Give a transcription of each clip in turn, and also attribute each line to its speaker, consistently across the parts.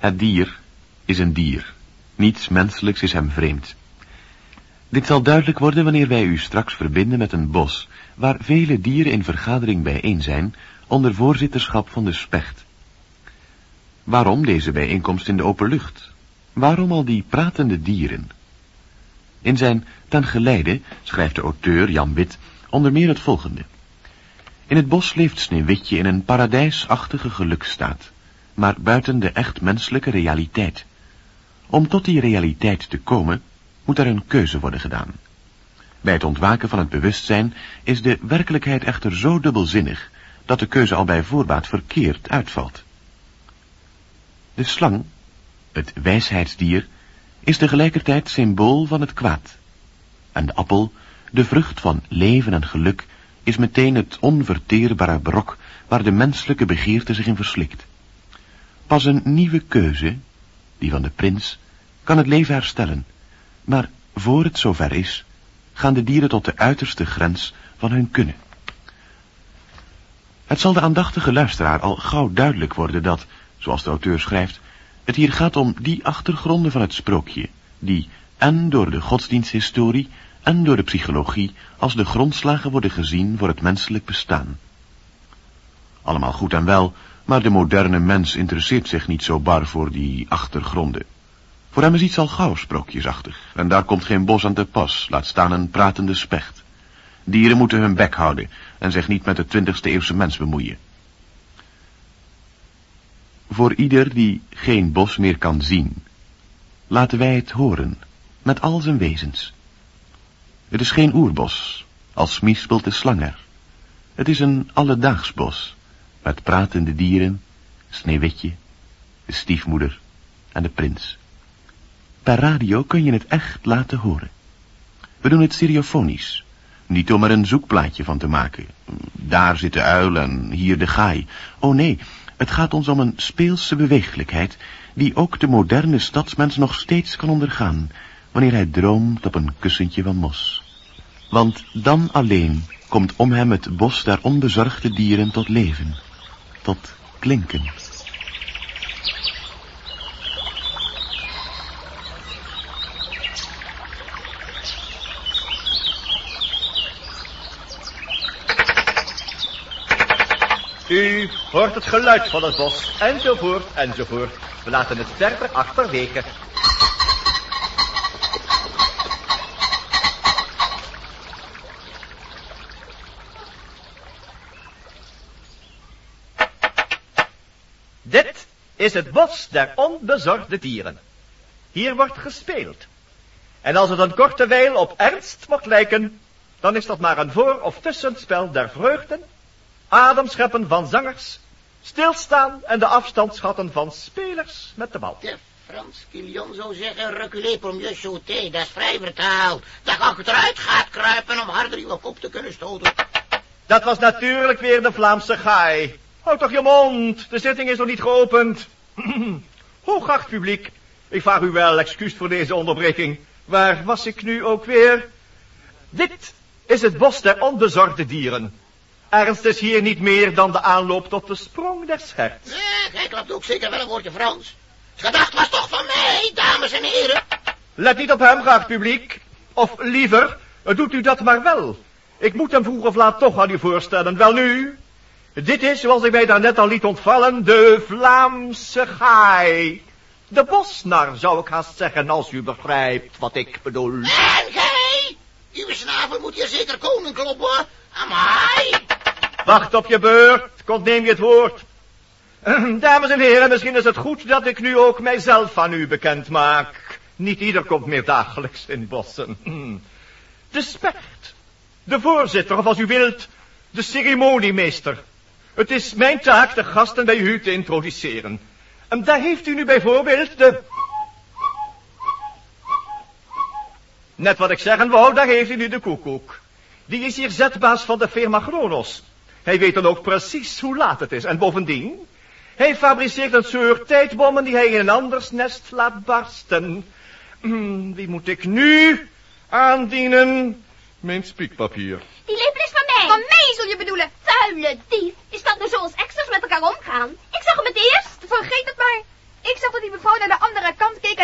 Speaker 1: Het dier is een dier. Niets menselijks is hem vreemd. Dit zal duidelijk worden wanneer wij u straks verbinden met een bos, waar vele dieren in vergadering bijeen zijn, onder voorzitterschap van de specht. Waarom deze bijeenkomst in de open lucht? Waarom al die pratende dieren? In zijn Ten Geleide schrijft de auteur Jan Wit onder meer het volgende. In het bos leeft Sneeuwwitje in een paradijsachtige gelukstaat, maar buiten de echt menselijke realiteit. Om tot die realiteit te komen, moet er een keuze worden gedaan. Bij het ontwaken van het bewustzijn is de werkelijkheid echter zo dubbelzinnig, dat de keuze al bij voorbaat verkeerd uitvalt. De slang, het wijsheidsdier, is tegelijkertijd symbool van het kwaad. En de appel, de vrucht van leven en geluk, is meteen het onverteerbare brok waar de menselijke begeerte zich in verslikt. Pas een nieuwe keuze, die van de prins, kan het leven herstellen, maar voor het zover is, gaan de dieren tot de uiterste grens van hun kunnen. Het zal de aandachtige luisteraar al gauw duidelijk worden dat, zoals de auteur schrijft, het hier gaat om die achtergronden van het sprookje, die en door de godsdiensthistorie en door de psychologie als de grondslagen worden gezien voor het menselijk bestaan. Allemaal goed en wel, maar de moderne mens interesseert zich niet zo bar voor die achtergronden. Voor hem is iets al gauw sprookjesachtig, en daar komt geen bos aan te pas, laat staan een pratende specht. Dieren moeten hun bek houden en zich niet met de twintigste eeuwse mens bemoeien. Voor ieder die geen bos meer kan zien, laten wij het horen, met al zijn wezens. Het is geen oerbos, als miespelt de slanger. Het is een alledaags bos, met pratende dieren, Sneeuwwitje, de stiefmoeder en de prins. Per radio kun je het echt laten horen. We doen het stereofonisch, niet om er een zoekplaatje van te maken. Daar zit de uil en hier de gaai. Oh nee, het gaat ons om een speelse beweeglijkheid... die ook de moderne stadsmens nog steeds kan ondergaan... wanneer hij droomt op een kussentje van mos. Want dan alleen komt om hem het bos der onbezorgde dieren tot leven, tot klinken.
Speaker 2: U hoort het geluid van het bos, enzovoort, enzovoort. We laten het verder achterwege. Dit is het bos der onbezorgde dieren. Hier wordt gespeeld. En als het een korte wijl op ernst mocht lijken, dan is dat maar een voor- of tussenspel der vreugden ademscheppen van zangers, stilstaan en de afstand schatten van spelers met de bal.
Speaker 3: De Frans Kilian zou zeggen, reculé pour mieux sauter, dat is vrij vertaald. Dat je achteruit gaat kruipen om harder je kop te kunnen stoten.
Speaker 2: Dat was natuurlijk weer de Vlaamse gaai. Houd toch je mond, de zitting is nog niet geopend. Hoogacht publiek, ik vraag u wel excuus voor deze onderbreking. Waar was ik nu ook weer? Dit is het bos der onbezorgde dieren. Ernst is hier niet meer dan de aanloop tot de sprong der schert.
Speaker 3: Eh, jij klapt ook zeker wel een woordje Frans. Gedacht was toch van mij, dames en heren.
Speaker 2: Let niet op hem, graag publiek. Of liever, doet u dat maar wel. Ik moet hem vroeg of laat toch aan u voorstellen. Wel nu, dit is, zoals ik mij daarnet al liet ontvallen, de Vlaamse gaai. De bosnar, zou ik haast zeggen, als u begrijpt wat ik bedoel.
Speaker 3: En gij? Uw snavel moet hier zeker koning kloppen. Amai.
Speaker 2: Wacht op je beurt, komt neem je het woord. Dames en heren, misschien is het goed dat ik nu ook mijzelf aan u bekend maak. Niet ieder komt meer dagelijks in bossen. De specht, de voorzitter, of als u wilt, de ceremoniemeester. Het is mijn taak de gasten bij u te introduceren. En daar heeft u nu bijvoorbeeld de... Net wat ik zeggen wou, daar heeft u nu de koekoek. Die is hier zetbaas van de firma Chronos. Hij weet dan ook precies hoe laat het is. En bovendien, hij fabriceert een soort tijdbommen die hij in een anders nest laat barsten. Hmm, wie moet ik nu aandienen? Mijn spiekpapier.
Speaker 4: Die lepel is mij. Van mij zul je bedoelen. Vuile dief. Is dat nou zoals extras met elkaar omgaan? Ik zag hem het eerst. Vergeet het maar. Ik zag dat die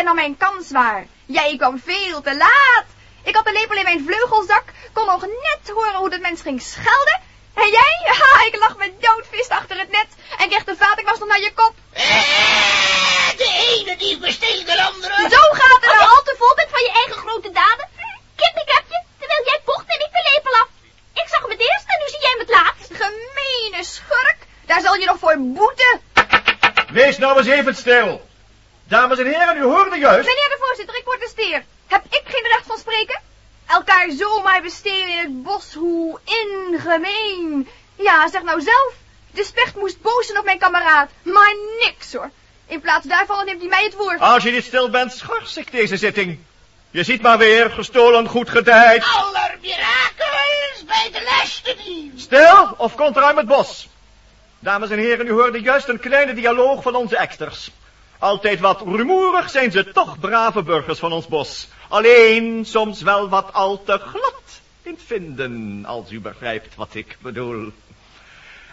Speaker 4: nam mijn kans waar. Jij kwam veel te laat. Ik had de lepel in mijn vleugelzak, kon nog net horen hoe dat mens ging schelden. En jij? Ha, ik lag met doodvist achter het net en kreeg de vaatwasser nog naar je kop.
Speaker 3: Eh, de ene die besteelt de andere.
Speaker 4: Zo gaat het
Speaker 5: Als je
Speaker 4: al.
Speaker 5: te vol bent van je eigen grote daden, je, terwijl jij pocht en ik de lepel af. Ik zag hem het eerst en nu zie jij hem het laatst.
Speaker 4: Gemene schurk. Daar zal je nog voor boeten.
Speaker 2: Wees nou eens even stil. Dames en heren, u hoorde juist.
Speaker 4: Meneer de voorzitter, ik protesteer. Heb ik geen recht van spreken? Elkaar zomaar bestelen in het bos, hoe ingemeen. Ja, zeg nou zelf. De specht moest boos zijn op mijn kameraad. Maar niks hoor. In plaats daarvan neemt hij mij het woord.
Speaker 2: Als je niet stil bent, schors ik deze zitting. Je ziet maar weer, gestolen goed gedijd.
Speaker 3: Aller mirakels bij de laatste niet.
Speaker 2: Stil of komt ruim het bos. Dames en heren, u hoorde juist een kleine dialoog van onze eksters. Altijd wat rumoerig zijn ze toch brave burgers van ons bos. Alleen soms wel wat al te glad in vinden, als u begrijpt wat ik bedoel.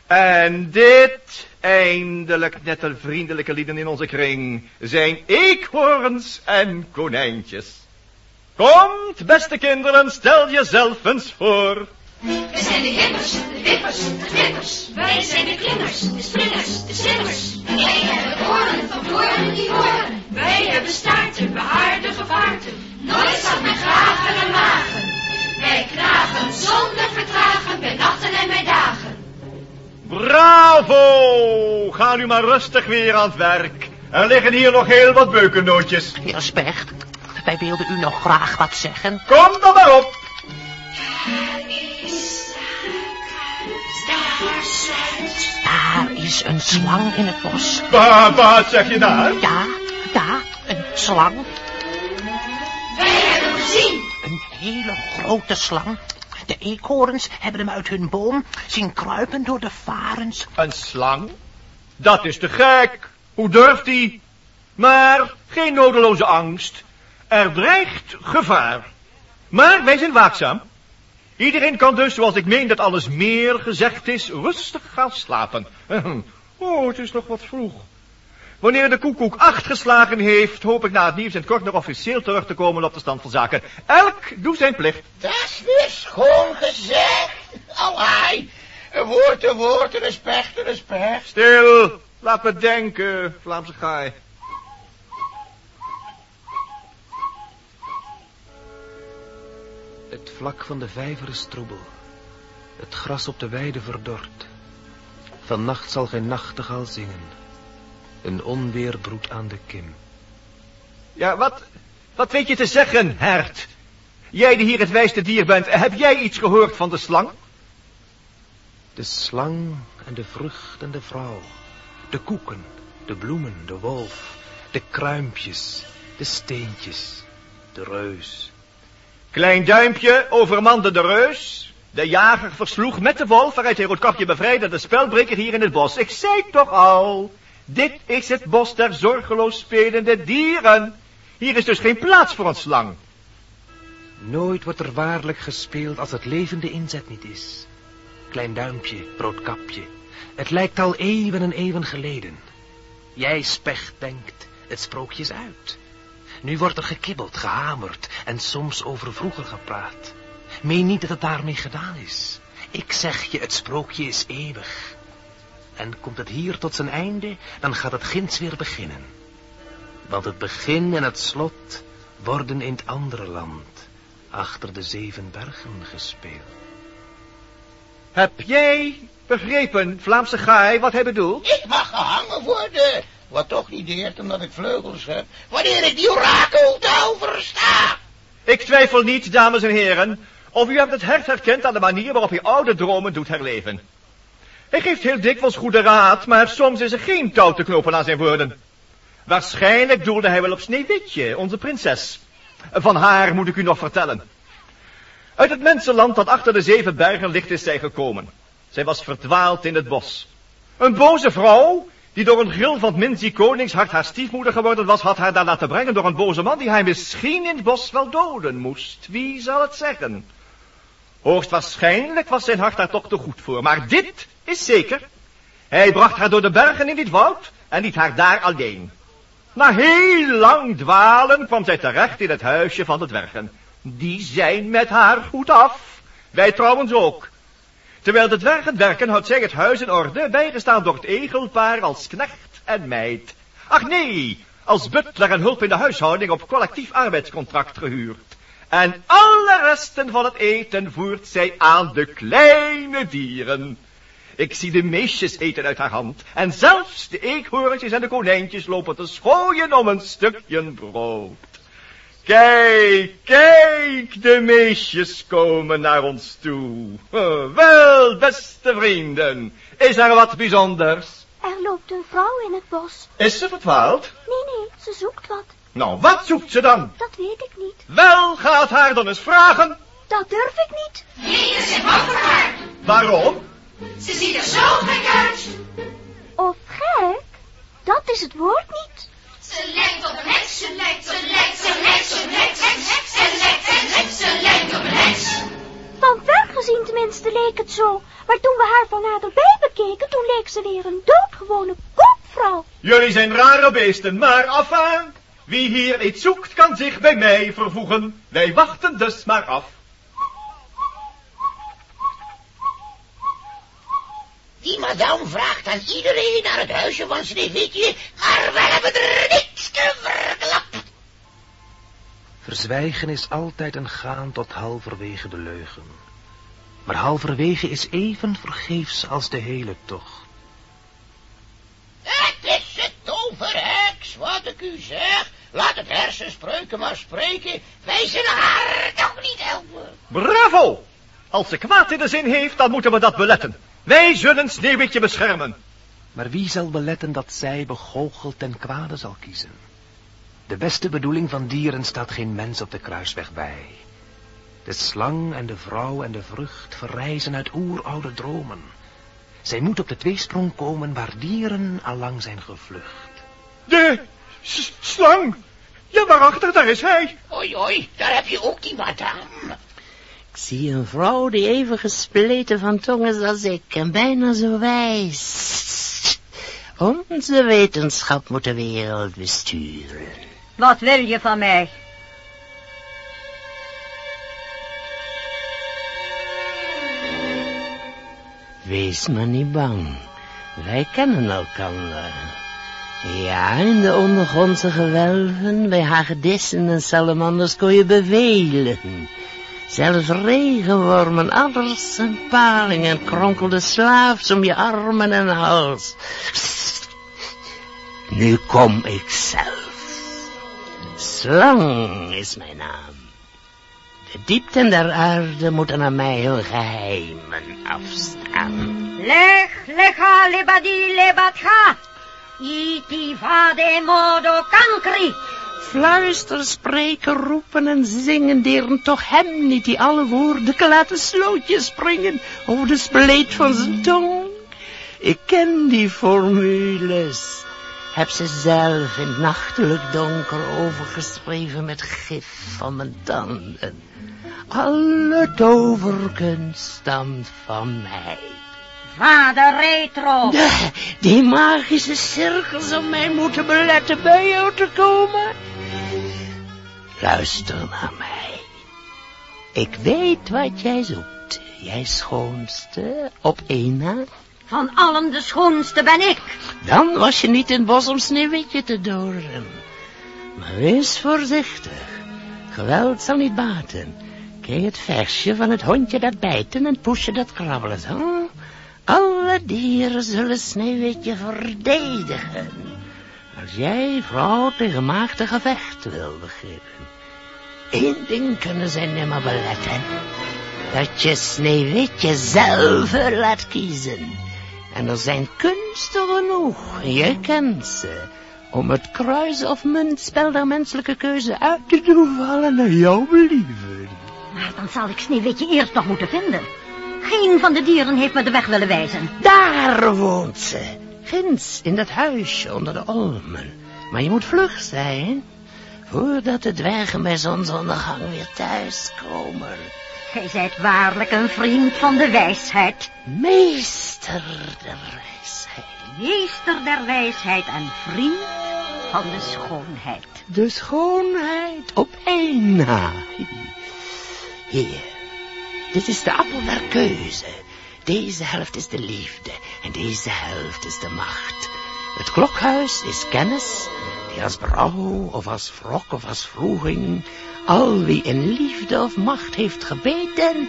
Speaker 2: En dit, eindelijk nette vriendelijke lieden in onze kring, zijn eekhoorns en konijntjes. Komt, beste kinderen, stel jezelf eens voor.
Speaker 6: We zijn de hippers, de wippers, de knippers. Wij zijn de klimmers, de springers, de slimmers. Wij hebben oren van horen die horen. Wij hebben staarten, behaarde vaarten. Nooit zag men graven en magen. Wij knagen zonder vertragen bij nachten en bij dagen.
Speaker 2: Bravo! Ga nu maar rustig weer aan het werk. Er liggen hier nog heel wat beukennootjes.
Speaker 3: Heer Specht, wij wilden u nog graag wat zeggen.
Speaker 2: Kom dan maar op.
Speaker 6: Daar.
Speaker 3: Daar is een slang in het bos.
Speaker 2: Wa- Wat zeg je daar?
Speaker 3: Ja, ja, een slang.
Speaker 6: Wij hebben hem gezien.
Speaker 3: Een hele grote slang. De eekhoorns hebben hem uit hun boom zien kruipen door de varens.
Speaker 2: Een slang? Dat is te gek. Hoe durft hij? Maar geen nodeloze angst. Er dreigt gevaar. Maar wij zijn waakzaam. Iedereen kan dus, zoals ik meen dat alles meer gezegd is, rustig gaan slapen. Oh, het is nog wat vroeg. Wanneer de koekoek acht geslagen heeft, hoop ik na het nieuws in het kort nog officieel terug te komen op de stand van zaken. Elk doet zijn plicht.
Speaker 3: Dat is weer schoon gezegd. Een woord, een woord, een specht, een specht.
Speaker 2: Stil, laat me denken, Vlaamse gaai.
Speaker 7: Het vlak van de vijver is troebel. Het gras op de weide verdort. Vannacht zal geen nachtegaal zingen. Een onweer broedt aan de kim.
Speaker 2: Ja, wat, wat weet je te zeggen, hert? Jij die hier het wijste dier bent, heb jij iets gehoord van de slang?
Speaker 7: De slang en de vrucht en de vrouw. De koeken, de bloemen, de wolf. De kruimpjes, de steentjes, de reus.
Speaker 2: Klein duimpje overmande de reus. De jager versloeg met de wolf waaruit hij Roodkapje bevrijdde de spelbreker hier in het bos. Ik zei toch al, dit is het bos der zorgeloos spelende dieren. Hier is dus geen plaats voor een slang.
Speaker 7: Nooit wordt er waarlijk gespeeld als het levende inzet niet is. Klein duimpje, roodkapje. Het lijkt al eeuwen en eeuwen geleden. Jij specht denkt, het sprookje is uit. Nu wordt er gekibbeld, gehamerd en soms over vroeger gepraat. Meen niet dat het daarmee gedaan is. Ik zeg je, het sprookje is eeuwig. En komt het hier tot zijn einde, dan gaat het ginds weer beginnen. Want het begin en het slot worden in het andere land, achter de zeven bergen gespeeld.
Speaker 2: Heb jij begrepen, Vlaamse gaai, wat hij bedoelt?
Speaker 3: Ik mag gehangen worden. Wat toch niet deert omdat ik vleugels heb. Wanneer ik die orakeltaal versta.
Speaker 2: Ik twijfel niet, dames en heren, of u hebt het hert herkend aan de manier waarop hij oude dromen doet herleven. Hij geeft heel dikwijls goede raad, maar soms is er geen touw te knopen aan zijn woorden. Waarschijnlijk doelde hij wel op Sneeuwwitje, onze prinses. Van haar moet ik u nog vertellen. Uit het mensenland dat achter de zeven bergen ligt is zij gekomen. Zij was verdwaald in het bos. Een boze vrouw, die door een gril van het Minzi Koningshart haar stiefmoeder geworden was, had haar daar laten brengen door een boze man die hij misschien in het bos wel doden moest. Wie zal het zeggen? Hoogstwaarschijnlijk was zijn hart daar toch te goed voor, maar dit is zeker. Hij bracht haar door de bergen in dit woud en liet haar daar alleen. Na heel lang dwalen kwam zij terecht in het huisje van de dwergen. Die zijn met haar goed af. Wij trouwens ook. Terwijl de dwergen werken, houdt zij het huis in orde, bijgestaan door het egelpaar als knecht en meid. Ach nee, als butler en hulp in de huishouding op collectief arbeidscontract gehuurd. En alle resten van het eten voert zij aan de kleine dieren. Ik zie de meisjes eten uit haar hand. En zelfs de eekhoorntjes en de konijntjes lopen te schooien om een stukje brood. Kijk, kijk, de meisjes komen naar ons toe. Wel, beste vrienden, is er wat bijzonders?
Speaker 5: Er loopt een vrouw in het bos.
Speaker 2: Is ze verdwaald?
Speaker 5: Nee, nee, ze zoekt wat.
Speaker 2: Nou, wat zoekt ze dan?
Speaker 5: Dat weet ik niet.
Speaker 2: Wel, gaat haar dan eens vragen.
Speaker 5: Dat durf ik niet.
Speaker 6: Iedereen zijn bang voor haar.
Speaker 2: Waarom?
Speaker 6: Ze ziet er zo gek uit.
Speaker 5: Of gek? Dat is het woord niet.
Speaker 6: Ze lijkt op een heks, ze lijkt, ze lijkt, ze lijkt, ze lijkt, ze lijkt, ze lijkt, ze lijkt op een heks.
Speaker 5: Gezien tenminste leek het zo. Maar toen we haar van naderbij bekeken, toen leek ze weer een doodgewone koopvrouw.
Speaker 2: Jullie zijn rare beesten, maar afaan. Wie hier iets zoekt, kan zich bij mij vervoegen. Wij wachten dus maar af.
Speaker 3: Die madame vraagt aan iedereen naar het huisje van Sneeuwwitje, maar we hebben er niks te verklapt.
Speaker 7: Verzwijgen is altijd een gaan tot halverwege de leugen. Maar halverwege is even vergeefs als de hele tocht.
Speaker 3: Het is het toverheks, wat ik u zeg. Laat het hersenspreuken maar spreken. Wij zullen haar toch niet helpen.
Speaker 2: Bravo! Als ze kwaad in de zin heeft, dan moeten we dat beletten. Wij zullen Sneeuwwitje beschermen.
Speaker 7: Maar wie zal beletten dat zij begoocheld ten kwade zal kiezen? De beste bedoeling van dieren staat geen mens op de kruisweg bij. De slang en de vrouw en de vrucht verrijzen uit oeroude dromen. Zij moet op de tweesprong komen waar dieren allang zijn gevlucht.
Speaker 2: De slang. Ja, waarachter, daar is hij.
Speaker 3: Oei, oei, daar heb je ook die madame.
Speaker 8: Ik zie een vrouw die even gespleten van tong is als ik en bijna zo wijs. Onze wetenschap moet de wereld besturen.
Speaker 9: Wat wil je van mij?
Speaker 8: Wees maar niet bang. Wij kennen elkaar. Ja, in de ondergrondse gewelven, bij hagedissen en salamanders kon je bevelen. Zelfs regenwormen, adders en palingen kronkelden slaafs om je armen en hals. Nu kom ik zelf. Slang is mijn naam. De diepten der aarde moeten aan mij hun geheimen afstaan.
Speaker 9: Leg, lega, lebadi, lebatga. Iti vade modo kankri.
Speaker 8: Fluister, spreken, roepen en zingen, deren toch hem niet die alle woorden kan laten slootjes springen over de spleet van zijn tong. Ik ken die formules, heb ze zelf in het nachtelijk donker overgeschreven met gif van mijn tanden. Alle toverkunst stamt van mij.
Speaker 9: Vader Retro.
Speaker 8: De- Die magische cirkels om mij moeten beletten bij jou te komen. Luister naar mij. Ik weet wat jij zoekt. Jij schoonste op één na.
Speaker 9: Van allen de schoonste ben ik.
Speaker 8: Dan was je niet in het bos om Sneeuwwitje te doden. Maar wees voorzichtig. Geweld zal niet baten. Ken het versje van het hondje dat bijt en het poesje dat krabbelt, hè? Alle dieren zullen Sneeuwwitje verdedigen. Als jij vrouw tegen maagd een gevecht wil beginnen. Eén ding kunnen zij nimmer beletten. Dat je Sneeuwwitje zelf laat kiezen. En er zijn kunsten genoeg, je kent ze, om het kruis of muntspel der menselijke keuze uit te doen vallen naar jouw believen.
Speaker 9: Maar dan zal ik Sneeuwwitje eerst nog moeten vinden. Geen van de dieren heeft me de weg willen wijzen.
Speaker 8: Daar woont ze, ginds in dat huisje onder de olmen. Maar je moet vlug zijn, voordat de dwergen bij zonsondergang weer thuiskomen.
Speaker 9: Gij zijt waarlijk een vriend van de wijsheid.
Speaker 8: Meester der wijsheid.
Speaker 9: Meester der wijsheid en vriend van de schoonheid.
Speaker 8: De schoonheid op één na. Hier, dit is de appel der keuze. Deze helft is de liefde en deze helft is de macht. Het klokhuis is kennis, die als brouw of als wrok of als vroeging, al wie in liefde of macht heeft gebeten,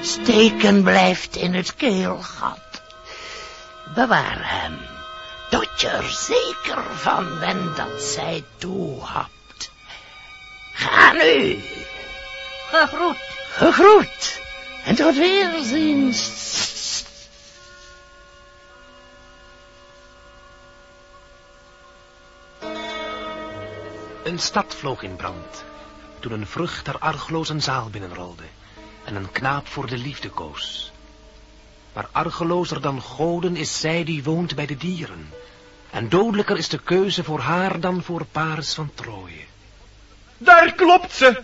Speaker 8: steken blijft in het keelgat. Bewaar hem, tot je er zeker van bent dat zij toehapt. Ga nu,
Speaker 9: Gegroet.
Speaker 8: gegroet, en tot weerziens.
Speaker 7: Een stad vloog in brand, toen een vrucht haar argeloos een zaal binnenrolde en een knaap voor de liefde koos. Maar argelozer dan goden is zij die woont bij de dieren, en dodelijker is de keuze voor haar dan voor Paris van Troje.
Speaker 2: Daar klopt ze.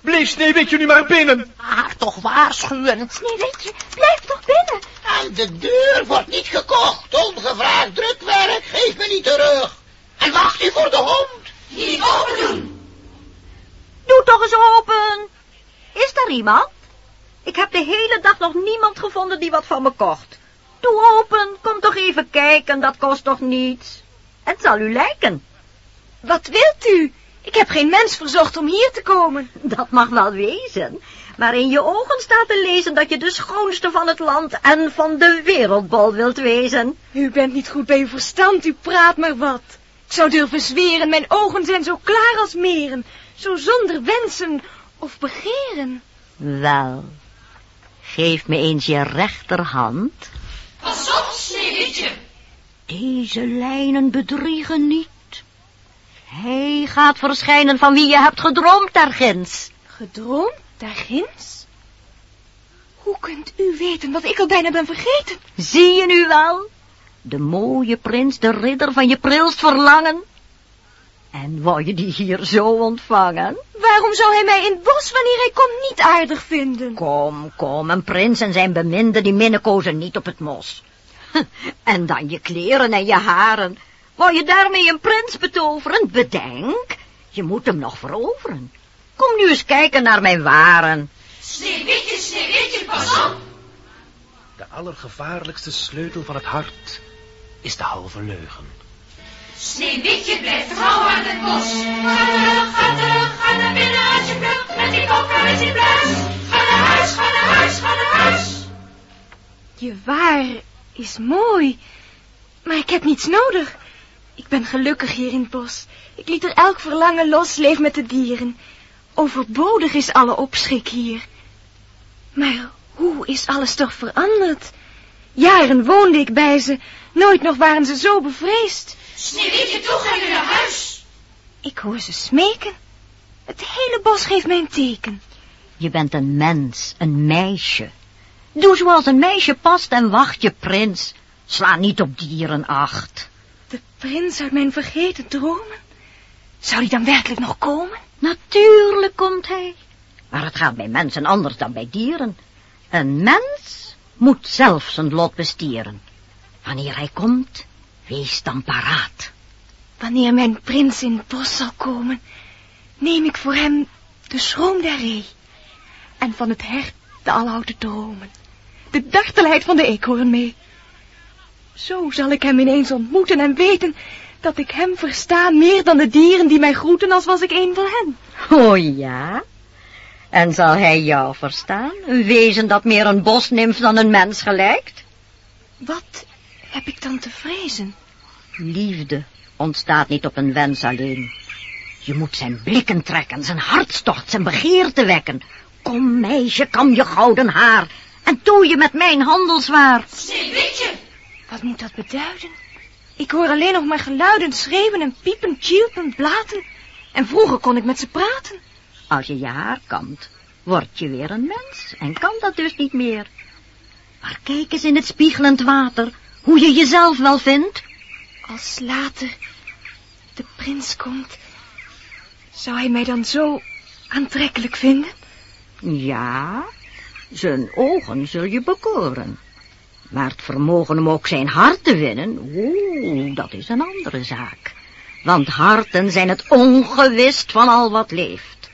Speaker 2: Bleef Sneeuwwitje nu maar binnen.
Speaker 3: Haar toch waarschuwen.
Speaker 5: Sneeuwwitje, blijf toch binnen.
Speaker 3: Aan de deur wordt niet gekocht. Ongevraagd drukwerk, geef me niet terug. En wacht u voor de hond.
Speaker 6: Niet open doen.
Speaker 9: Doe toch eens open. Is daar iemand? Ik heb de hele dag nog niemand gevonden die wat van me kocht. Doe open, kom toch even kijken, dat kost toch niets. Het zal u lijken.
Speaker 4: Wat wilt u? Ik heb geen mens verzocht om hier te komen.
Speaker 9: Dat mag wel wezen, maar in je ogen staat te lezen dat je de schoonste van het land en van de wereldbol wilt wezen.
Speaker 4: U bent niet goed bij uw verstand, u praat maar wat. Ik zou durven zweren, mijn ogen zijn zo klaar als meren, zo zonder wensen of begeren.
Speaker 9: Wel, geef me eens je rechterhand.
Speaker 6: Pas op, Sneeuwwitje.
Speaker 9: Deze lijnen bedriegen niet. Hij gaat verschijnen van wie je hebt gedroomd daarginds.
Speaker 4: Gedroomd, daar ginds? Hoe kunt u weten wat ik al bijna ben vergeten?
Speaker 9: Zie je nu wel? De mooie prins, de ridder van je prilst verlangen. En wou je die hier zo ontvangen?
Speaker 4: Waarom zou hij mij in het bos, wanneer hij komt, niet aardig vinden?
Speaker 9: Kom, kom, een prins en zijn beminde, die minnen kozen niet op het mos. En dan je kleren en je haren. Wou je daarmee een prins betoveren? Bedenk, je moet hem nog veroveren. Kom nu eens kijken naar mijn waren.
Speaker 6: Sneeuwwitje, Sneeuwwitje, pas op.
Speaker 7: De allergevaarlijkste sleutel van het hart is de halve leugen.
Speaker 6: Sneeuwwitje blijft trouw aan het bos. Ga terug, ga terug, ga naar binnen als je vlucht. Met die koffer en die bluis. Ga naar huis, ga naar huis, ga naar huis.
Speaker 4: Je waar is mooi, maar ik heb niets nodig. Ik ben gelukkig hier in het bos. Ik liet er elk verlangen los, leef met de dieren. Overbodig is alle opschik hier. Maar hoe is alles toch veranderd? Jaren woonde ik bij ze, nooit nog waren ze zo bevreesd.
Speaker 6: Sneeuwwitje, toe ga je naar huis.
Speaker 4: Ik hoor ze smeken. Het hele bos geeft mij een teken.
Speaker 9: Je bent een mens, een meisje. Doe zoals een meisje past en wacht je prins. Sla niet op dieren acht.
Speaker 4: De prins uit mijn vergeten dromen. Zou die dan werkelijk nog komen?
Speaker 9: Natuurlijk komt hij. Maar het gaat bij mensen anders dan bij dieren. Een mens moet zelf zijn lot bestieren. Wanneer hij komt, wees dan paraat.
Speaker 4: Wanneer mijn prins in het bos zal komen, neem ik voor hem de schroom der ree. En van het hert de aloude dromen. De dartelheid van de eekhoorn mee. Zo zal ik hem ineens ontmoeten en weten dat ik hem versta meer dan de dieren die mij groeten als was ik een van hen.
Speaker 9: Oh ja? En zal hij jou verstaan? Een wezen dat meer een bosnimf dan een mens gelijkt?
Speaker 4: Wat heb ik dan te vrezen?
Speaker 9: Liefde ontstaat niet op een wens alleen. Je moet zijn blikken trekken, zijn hartstocht, zijn begeerte wekken. Kom, meisje, kam je gouden haar en tooi je met mijn handelswaar.
Speaker 6: Sneeuwwitje.
Speaker 4: Wat moet dat beduiden? Ik hoor alleen nog maar geluiden, schreeuwen en piepen, tjilpen, blaten. En vroeger kon ik met ze praten.
Speaker 9: Als je je haar kamt, word je weer een mens en kan dat dus niet meer. Maar kijk eens in het spiegelend water, hoe je jezelf wel vindt.
Speaker 4: Als later de prins komt, zou hij mij dan zo aantrekkelijk vinden?
Speaker 9: Ja, zijn ogen zul je bekoren. Maar het vermogen om ook zijn hart te winnen, oeh, dat is een andere zaak. Want harten zijn het ongewist van al wat leeft.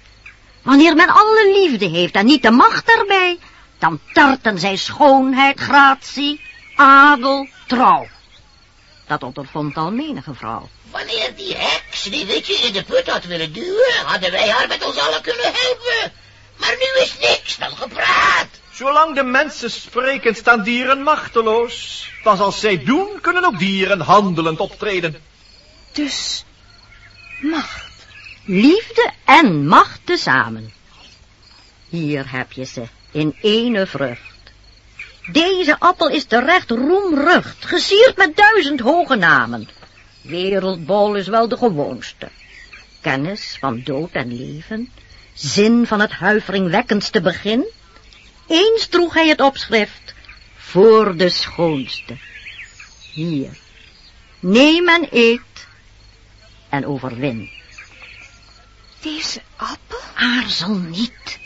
Speaker 9: Wanneer men alle liefde heeft en niet de macht erbij, dan tarten zij schoonheid, gratie, adel, trouw. Dat ondervond al menige vrouw.
Speaker 3: Wanneer die heks die witje in de put had willen duwen, hadden wij haar met ons allen kunnen helpen. Maar nu is niks dan gepraat.
Speaker 2: Zolang de mensen spreken, staan dieren machteloos. Pas als zij doen, kunnen ook dieren handelend optreden.
Speaker 4: Dus macht.
Speaker 9: Liefde en macht tezamen. Hier heb je ze, in ene vrucht. Deze appel is terecht roemrucht, gesierd met duizend hoge namen. Wereldbol is wel de gewoonste. Kennis van dood en leven, zin van het huiveringwekkendste begin. Eens droeg hij het opschrift, voor de schoonste. Hier, neem en eet en overwin.
Speaker 4: Deze appel?
Speaker 9: Aarzel niet.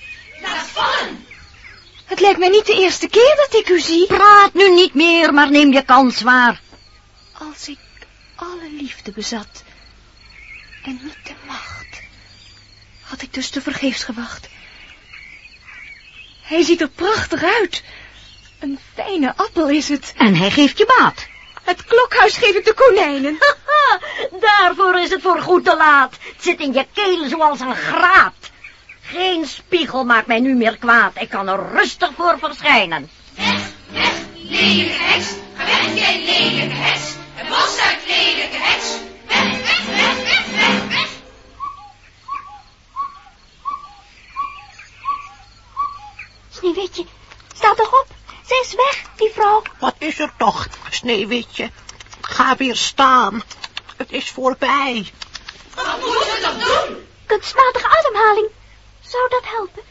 Speaker 4: Het lijkt mij niet de eerste keer dat ik u zie.
Speaker 9: Praat nu niet meer, maar neem je kans waar.
Speaker 4: Als ik alle liefde bezat en niet de macht, had ik dus te vergeefs gewacht. Hij ziet er prachtig uit. Een fijne appel is het.
Speaker 9: En hij geeft je baat.
Speaker 4: Het klokhuis geef ik de konijnen.
Speaker 9: Daarvoor is het voor goed te laat. Het zit in je keel zoals een graat. Geen spiegel maakt mij nu meer kwaad. Ik kan er rustig voor verschijnen.
Speaker 6: Weg, weg, lelijke heks. Ga weg, jij lelijke heks. Het bos uit, lelijke heks. Weg, weg, weg, weg, weg, weg.
Speaker 5: Sneeuwwitje, sta toch op. Ze is weg, die vrouw.
Speaker 3: Wat is er toch, Sneeuwwitje? Ga weer staan. Het is voorbij.
Speaker 6: Wat moeten we toch doen?
Speaker 5: Kunstmatige ademhaling. Zou dat helpen?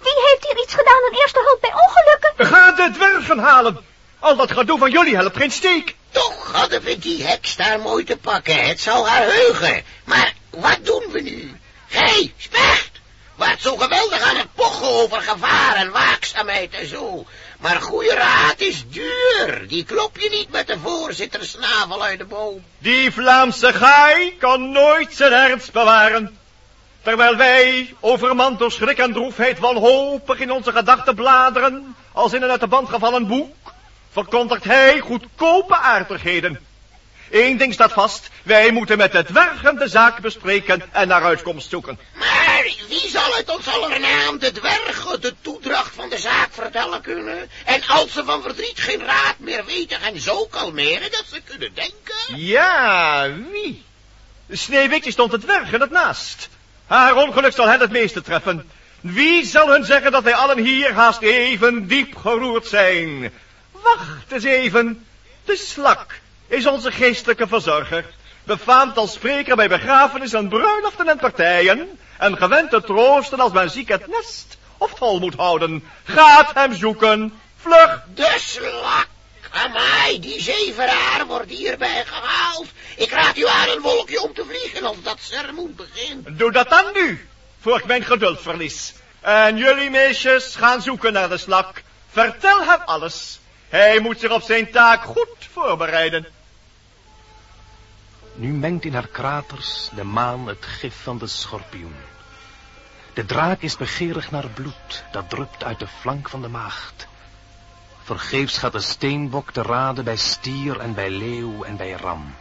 Speaker 5: Wie heeft hier iets gedaan aan eerste hulp bij ongelukken?
Speaker 2: Ga de dwergen halen. Al dat gedoe van jullie helpt geen steek.
Speaker 3: Toch hadden we die heks daar mooi te pakken. Het zou haar heugen. Maar wat doen we nu? Gij, specht, waart zo geweldig aan het pochen over gevaar en waakzaamheid en zo. Maar goede raad is duur. Die klop je niet met de voorzittersnavel uit de boom.
Speaker 2: Die Vlaamse gaai kan nooit zijn ernst bewaren. Terwijl wij, overmand door schrik en droefheid, wanhopig in onze gedachten bladeren, als in een uit de band gevallen boek, verkondigt hij goedkope aardigheden. Eén ding staat vast, wij moeten met de dwergen de zaak bespreken en naar uitkomst zoeken.
Speaker 3: Maar wie zal uit ons aller naam de dwergen de toedracht van de zaak vertellen kunnen? En als ze van verdriet geen raad meer weten en zo kalmeren dat ze kunnen denken?
Speaker 2: Ja, wie? Sneeuwwitje stond de dwergen het naast. Haar ongeluk zal hen het meeste treffen. Wie zal hun zeggen dat wij allen hier haast even diep geroerd zijn? Wacht eens even. De slak is onze geestelijke verzorger. Befaamd als spreker bij begrafenissen en bruiloften en partijen. En gewend te troosten als men ziek het nest of vol moet houden. Gaat hem zoeken. Vlug.
Speaker 3: De slak! Amai, die zeveraar wordt hierbij gehaald. Ik raad u aan een wolkje om te vliegen als dat sermoen begint.
Speaker 2: Doe dat dan nu, voor ik mijn geduld verlies. En jullie meisjes gaan zoeken naar de slak. Vertel hem alles. Hij moet zich op zijn taak goed voorbereiden.
Speaker 7: Nu mengt in haar kraters de maan het gif van de schorpioen. De draak is begeerig naar bloed, dat drupt uit de flank van de maagd. Vergeefs gaat de steenbok te raden bij stier en bij leeuw en bij ram.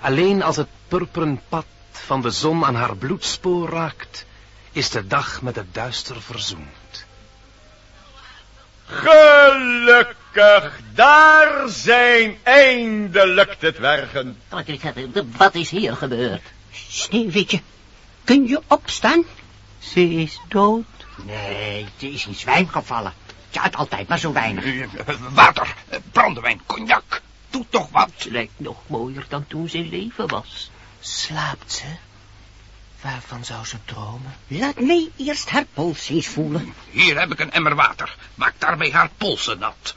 Speaker 7: Alleen als het purperen pad van de zon aan haar bloedspoor raakt, is de dag met het duister verzoend.
Speaker 2: Gelukkig, daar zijn eindelijk de dwergen.
Speaker 8: Wat is, hier gebeurd?
Speaker 3: Sneeuwwitje, kun je opstaan?
Speaker 8: Ze is dood.
Speaker 3: Nee, ze is in zwijm gevallen. Ze had altijd maar zo weinig.
Speaker 10: Water, brandewijn, cognac. Doe toch wat.
Speaker 8: Ze lijkt nog mooier dan toen ze in leven was.
Speaker 11: Slaapt ze? Waarvan zou ze dromen?
Speaker 3: Laat mij eerst haar pols eens voelen.
Speaker 10: Hier heb ik een emmer water. Maak daarmee haar polsen nat.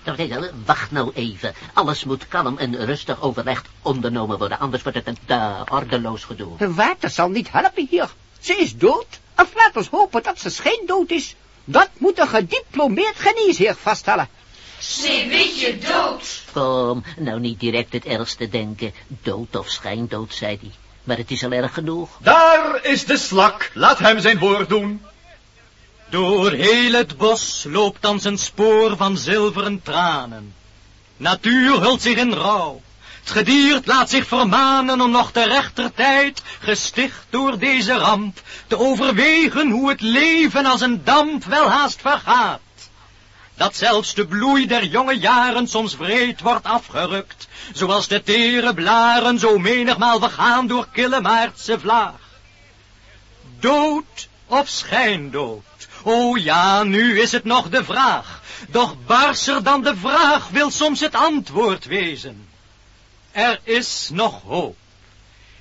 Speaker 8: Wacht nou even. Alles moet kalm en rustig overlegd ondernomen worden. Anders wordt het een te ordeloos gedoe.
Speaker 3: Water zal niet helpen hier. Ze is dood. Of laat ons hopen dat ze schijndood is. Dat moet een gediplomeerd geneesheer vaststellen.
Speaker 6: Sneeuwwitje dood.
Speaker 8: Kom, nou niet direct het ergste denken. Dood of schijndood, zei hij. maar het is al erg genoeg.
Speaker 2: Daar is de slak. Laat hem zijn woord doen.
Speaker 12: Door heel het bos loopt dan zijn spoor van zilveren tranen. Natuur hult zich in rouw. Het gediert laat zich vermanen om nog te rechter tijd, gesticht door deze ramp, te overwegen hoe het leven als een damp welhaast vergaat. Dat zelfs de bloei der jonge jaren soms wreed wordt afgerukt, zoals de tere blaren zo menigmaal vergaan door kille maartse vlaag. Dood of schijndood, o ja, nu is het nog de vraag, doch barser dan de vraag wil soms het antwoord wezen. Er is nog hoop.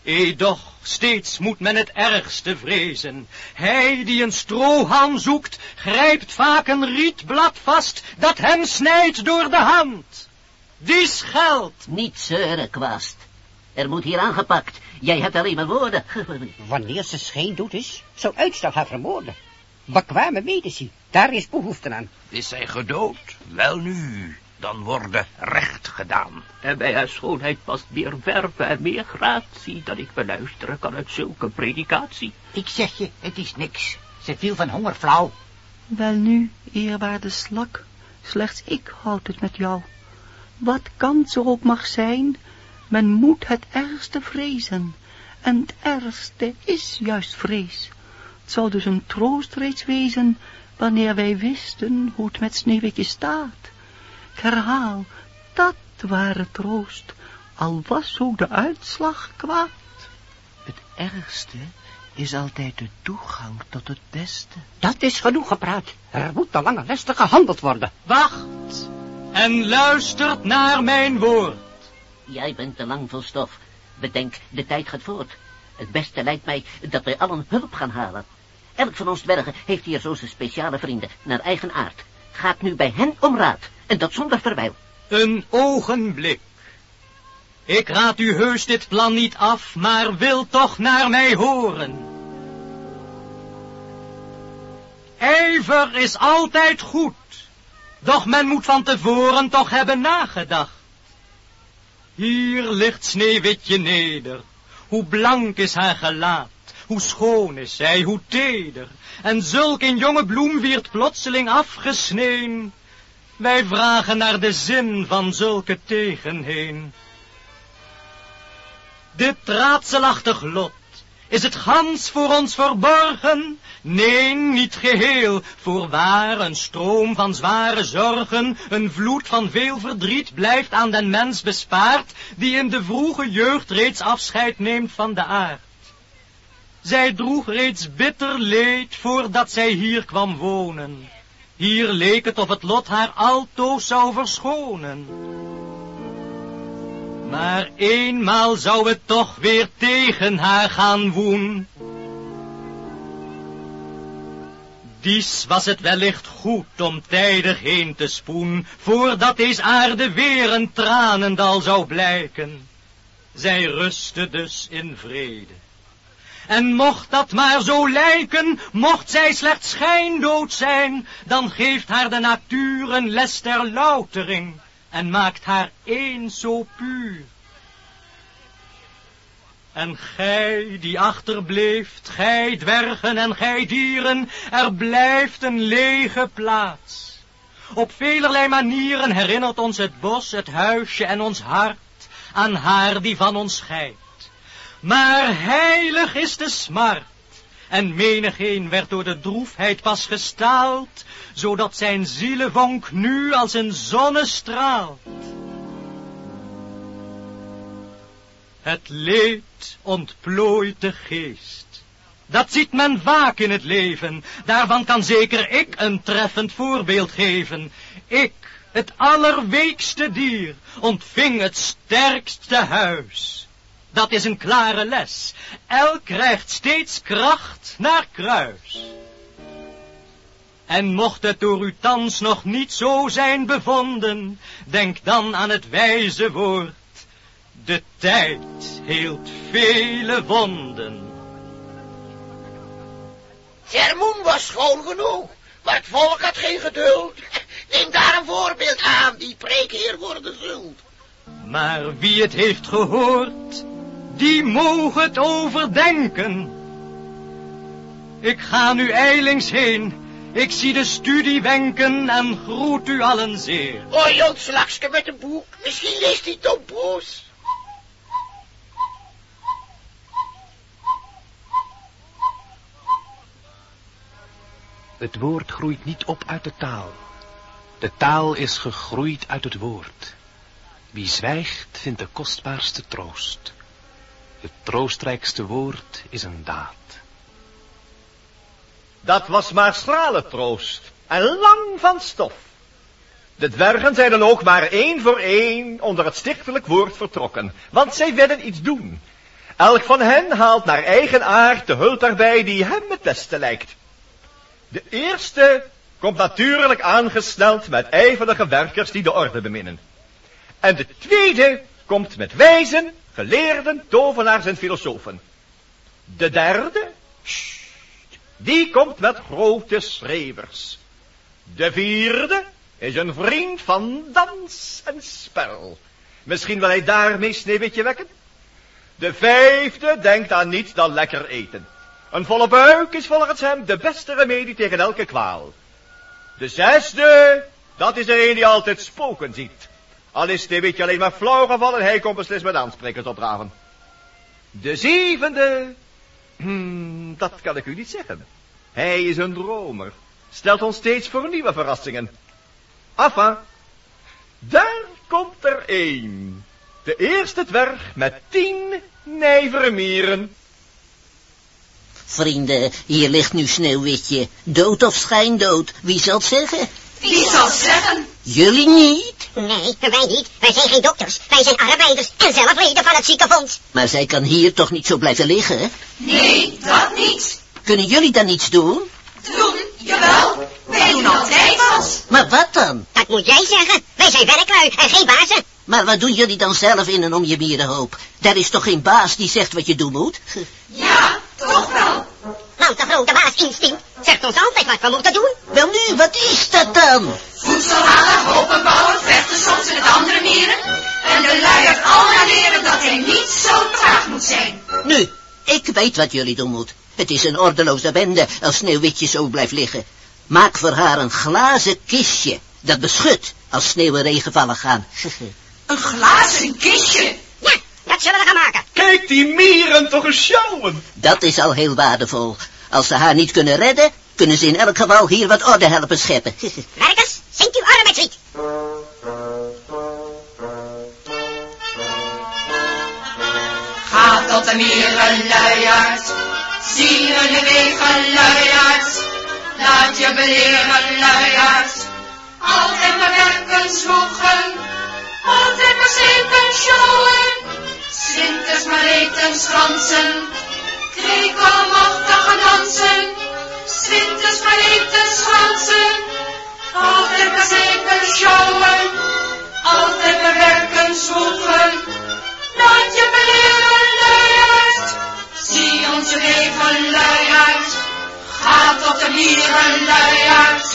Speaker 12: Edoch, steeds moet men het ergste vrezen. Hij die een strohalm zoekt, grijpt vaak een rietblad vast, dat hem snijdt door de hand. Die scheldt.
Speaker 8: Niet zeuren, kwast. Er moet hier aangepakt. Jij hebt alleen maar woorden.
Speaker 13: Wanneer ze scheen doet is, zou uitstel haar vermoorden. Bekwame medici, daar is behoefte aan.
Speaker 10: Is zij gedood? Wel nu, dan worden recht gedaan.
Speaker 14: En bij haar schoonheid past meer verve en meer gratie dan ik beluisteren kan uit zulke predikatie.
Speaker 13: Ik zeg je, het is niks. Ze viel van honger flauw.
Speaker 15: Wel nu, eerwaarde slak, slechts ik houd het met jou. Wat kans er ook mag zijn, men moet het ergste vrezen. En het ergste is juist vrees. Het zou dus een troost reeds wezen, wanneer wij wisten hoe het met Sneeuwwitje staat. Ik herhaal, dat ware troost, al was ook de uitslag kwaad.
Speaker 11: Het ergste is altijd de toegang tot het beste.
Speaker 13: Dat is genoeg gepraat. Er moet de lange leste gehandeld worden.
Speaker 12: Wacht en luistert naar mijn woord.
Speaker 8: Jij bent te lang van stof. Bedenk, de tijd gaat voort. Het beste lijkt mij dat wij allen hulp gaan halen. Elk van ons dwergen heeft hier zo zijn speciale vrienden, naar eigen aard. Gaat nu bij hen om raad, en dat zonder verwijl.
Speaker 12: Een ogenblik. Ik raad u heus dit plan niet af, maar wil toch naar mij horen. Ijver is altijd goed, doch men moet van tevoren toch hebben nagedacht. Hier ligt Sneeuwwitje neder, hoe blank is haar gelaat, hoe schoon is zij, hoe teder, en zulk een jonge bloem wierd plotseling afgesneen. Wij vragen naar de zin van zulke tegenheen. Dit raadselachtig lot, is het gans voor ons verborgen? Nee, niet geheel, voorwaar een stroom van zware zorgen, een vloed van veel verdriet blijft aan den mens bespaard, die in de vroege jeugd reeds afscheid neemt van de aard. Zij droeg reeds bitter leed voordat zij hier kwam wonen. Hier leek het of het lot haar altoos zou verschonen. Maar eenmaal zou het toch weer tegen haar gaan woen. Dies was het wellicht goed om tijdig heen te spoen, voordat deze aarde weer een tranendal zou blijken. Zij rustte dus in vrede. En mocht dat maar zo lijken, mocht zij slechts schijndood zijn, dan geeft haar de natuur een les ter loutering en maakt haar eens zo puur. En gij die achterbleeft, gij dwergen en gij dieren, er blijft een lege plaats. Op velerlei manieren herinnert ons het bos, het huisje en ons hart aan haar die van ons scheidt. Maar heilig is de smart, en menigeen werd door de droefheid pas gestaald, zodat zijn zielenvonk nu als een zonne straalt. Het leed ontplooit de geest. Dat ziet men vaak in het leven. Daarvan kan zeker ik een treffend voorbeeld geven. Ik, het allerweekste dier, ontving het sterkste huis. Dat is een klare les. Elk krijgt steeds kracht naar kruis. En mocht het door u thans nog niet zo zijn bevonden, denk dan aan het wijze woord. De tijd heelt vele wonden.
Speaker 3: Sermoen was schoon genoeg, maar het volk had geen geduld. Neem daar een voorbeeld aan, die preekheer worden zult.
Speaker 12: Maar wie het heeft gehoord, die mogen het overdenken. Ik ga nu eilings heen, ik zie de studie wenken en groet u allen zeer.
Speaker 3: Hoi, Jan Slagske met een boek. Misschien leest hij Tom Poes.
Speaker 7: Het woord groeit niet op uit de taal. De taal is gegroeid uit het woord. Wie zwijgt, vindt de kostbaarste troost. Het troostrijkste woord is een daad.
Speaker 2: Dat was maar schrale troost en lang van stof. De dwergen zijn dan ook maar één voor één onder het stichtelijk woord vertrokken, want zij willen iets doen. Elk van hen haalt naar eigen aard de hulp daarbij die hem het beste lijkt. De eerste komt natuurlijk aangesneld met ijverige werkers die de orde beminnen. En de tweede komt met wijzen, geleerden, tovenaars en filosofen. De derde, sst, die komt met grote schreeuwers. De vierde is een vriend van dans en spel. Misschien wil hij daarmee Sneeuwwitje wekken? De vijfde denkt aan niets dan lekker eten. Een volle buik is volgens hem de beste remedie tegen elke kwaal. De zesde, dat is er een die altijd spoken ziet. Al is Sneeuwwitje alleen maar flauw gevallen, hij komt beslist met aansprekers opdraven. De zevende, hmm, dat kan ik u niet zeggen. Hij is een dromer, stelt ons steeds voor nieuwe verrassingen. Affa, daar komt er één. De eerste dwerg met tien nijvere mieren.
Speaker 16: Vrienden, hier ligt nu Sneeuwwitje. Dood of schijndood, wie zal het zeggen?
Speaker 6: Wie zal zeggen?
Speaker 16: Jullie niet?
Speaker 17: Nee, wij niet. Wij zijn geen dokters. Wij zijn arbeiders en zelf leden van het ziekenfonds.
Speaker 16: Maar zij kan hier toch niet zo blijven liggen? hè?
Speaker 6: Nee, dat niet.
Speaker 16: Kunnen jullie dan niets doen?
Speaker 6: Doen, jawel. Wij doen altijd wat.
Speaker 16: Maar wat dan?
Speaker 17: Dat moet jij zeggen. Wij zijn werklui en geen bazen.
Speaker 16: Maar wat doen jullie dan zelf in en om je mierenhoop? Daar is toch geen baas die zegt wat je doen moet?
Speaker 6: Ja, toch wel.
Speaker 17: De grote baas instinct zegt ons altijd wat we moeten doen.
Speaker 16: Wel nu, wat is dat dan?
Speaker 6: Voedsel halen, hopen bouwen, vechten soms in het andere mieren. En de luiert allemaal leren dat hij niet zo traag moet zijn.
Speaker 16: Nu, ik weet wat jullie doen moet. Het is een ordeloze bende als Sneeuwwitje zo blijft liggen. Maak voor haar een glazen kistje dat beschut als sneeuw en regenvallen gaan.
Speaker 6: Een glazen kistje.
Speaker 17: Ja, dat zullen we gaan maken.
Speaker 2: Kijk die mieren toch eens sjouwen.
Speaker 16: Dat is al heel waardevol. Als ze haar niet kunnen redden, kunnen ze in elk geval hier wat orde helpen scheppen.
Speaker 17: Werkers, zingt uw arbeidslied.
Speaker 6: Ga tot de mieren luiaard, zie hun wegen luiaard. Laat je beleren luiaard, altijd maar werken zwoegen, altijd maar zeven sjouwen. Winters maar eten schransen, krekelmachtige dansen. Winters maar eten schransen, altijd maar zeven sjouwen, altijd werken zwoegen. Laat je luiaard, zie onze wegen luiaard. Ga tot de mieren luiaard.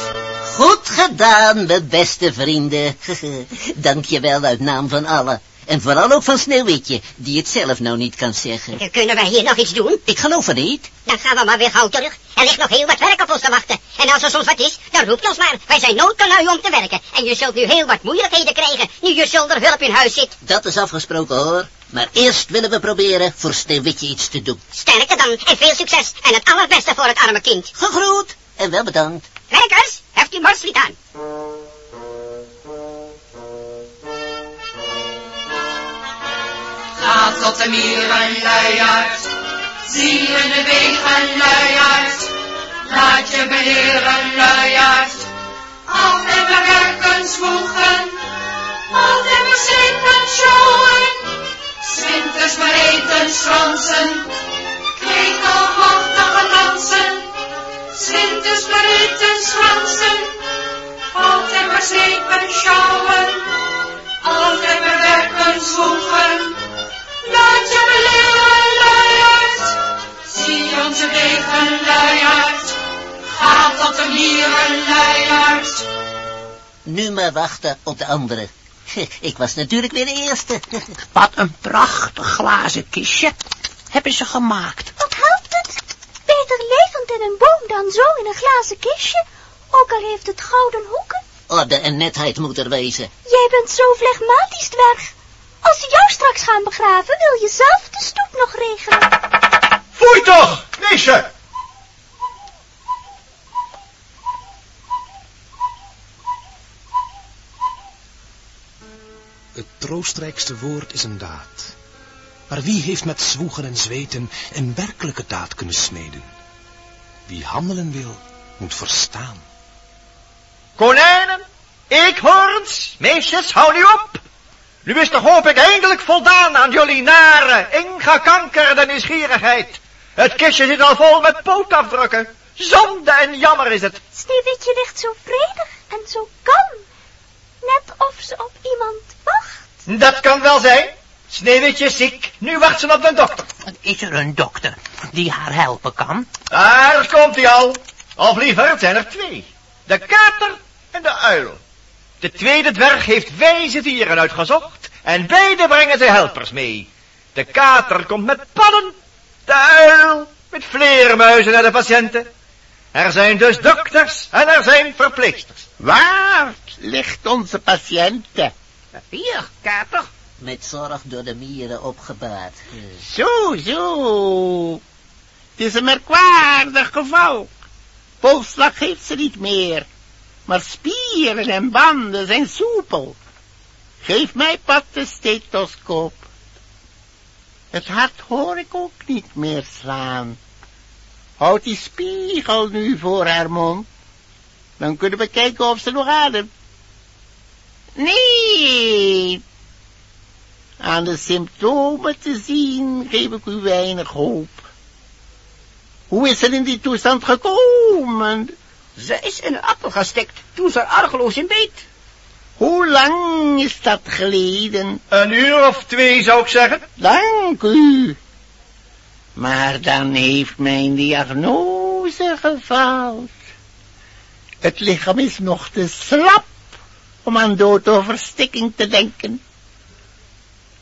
Speaker 16: Goed gedaan, mijn beste vrienden. Dank je wel uit naam van allen. En vooral ook van Sneeuwwitje, die het zelf nou niet kan zeggen.
Speaker 17: Kunnen wij hier nog iets doen?
Speaker 16: Ik geloof het niet.
Speaker 17: Dan gaan we maar weer gauw terug. Er ligt nog heel wat werk op ons te wachten. En als er soms wat is, dan roept ons maar. Wij zijn nooit te lui om te werken. En je zult nu heel wat moeilijkheden krijgen, nu je zonder hulp in huis zit.
Speaker 16: Dat is afgesproken hoor. Maar eerst willen we proberen voor Sneeuwwitje iets te doen.
Speaker 17: Sterkte dan en veel succes. En het allerbeste voor het arme kind.
Speaker 16: Gegroet en wel bedankt.
Speaker 17: Werkers, heft uw borstlied aan.
Speaker 6: Ga tot de mieren luiaard, zie hun de wegen luiaard. Laat je beleren luiaard, altijd maar werken zwoegen, altijd maar zeepen sjouwen. Winters maar eten schransen, krekelmachtige dansen. Winters maar eten schransen, altijd maar zeepen sjouwen, altijd maar werken. Laat je luiaard. Zie onze wegen, luiaard. Ga tot de mieren, luiaard.
Speaker 16: Nu maar wachten op de anderen. Ik was natuurlijk weer de eerste.
Speaker 18: Wat een prachtig glazen kistje hebben ze gemaakt.
Speaker 5: Wat helpt het? Beter levend in een boom dan zo in een glazen kistje. Ook al heeft het gouden hoeken.
Speaker 16: Orde en netheid moet er wezen.
Speaker 5: Jij bent zo flegmatisch, dwerg. Als ze jou straks gaan begraven, wil je zelf de stoep nog regelen.
Speaker 2: Foei toch, meisje!
Speaker 7: Het troostrijkste woord is een daad. Maar wie heeft met zwoegen en zweten een werkelijke daad kunnen smeden? Wie handelen wil, moet verstaan.
Speaker 2: Konijnen, eekhoorns, meisjes, hou nu op. Nu is de hoop ik eindelijk voldaan aan jullie nare, ingekankerde nieuwsgierigheid. Het kistje zit al vol met pootafdrukken. Zonde en jammer is het.
Speaker 5: Sneeuwwitje ligt zo vredig en zo kalm. Net of ze op iemand wacht.
Speaker 2: Dat kan wel zijn. Sneeuwwitje is ziek. Nu wacht ze op de dokter.
Speaker 18: Is er een dokter die haar helpen kan?
Speaker 2: Daar komt hij al. Of liever, het zijn er twee. De kater en de uil. De tweede dwerg heeft wijze dieren uitgezocht en beide brengen zijn helpers mee. De kater komt met padden, de uil met vleermuizen naar de patiënten. Er zijn dus dokters en er zijn verpleegsters.
Speaker 19: Waar ligt onze patiënte?
Speaker 18: Hier, kater.
Speaker 16: Met zorg door de mieren opgebaard.
Speaker 19: Zo, zo. Het is een merkwaardig geval. Polsslag heeft ze niet meer, maar spieren en banden zijn soepel. Geef mij pat de stethoscoop. Het hart hoor ik ook niet meer slaan. Houd die spiegel nu voor haar mond. Dan kunnen we kijken of ze nog ademt. Nee. Aan de symptomen te zien geef ik u weinig hoop. Hoe is ze in die toestand gekomen?
Speaker 13: Ze is in een appel gestikt toen ze argeloos in beet.
Speaker 19: Hoe lang is dat geleden?
Speaker 2: Een uur of twee zou ik zeggen.
Speaker 19: Dank u. Maar dan heeft mijn diagnose gefaald. Het lichaam is nog te slap om aan dood of verstikking te denken.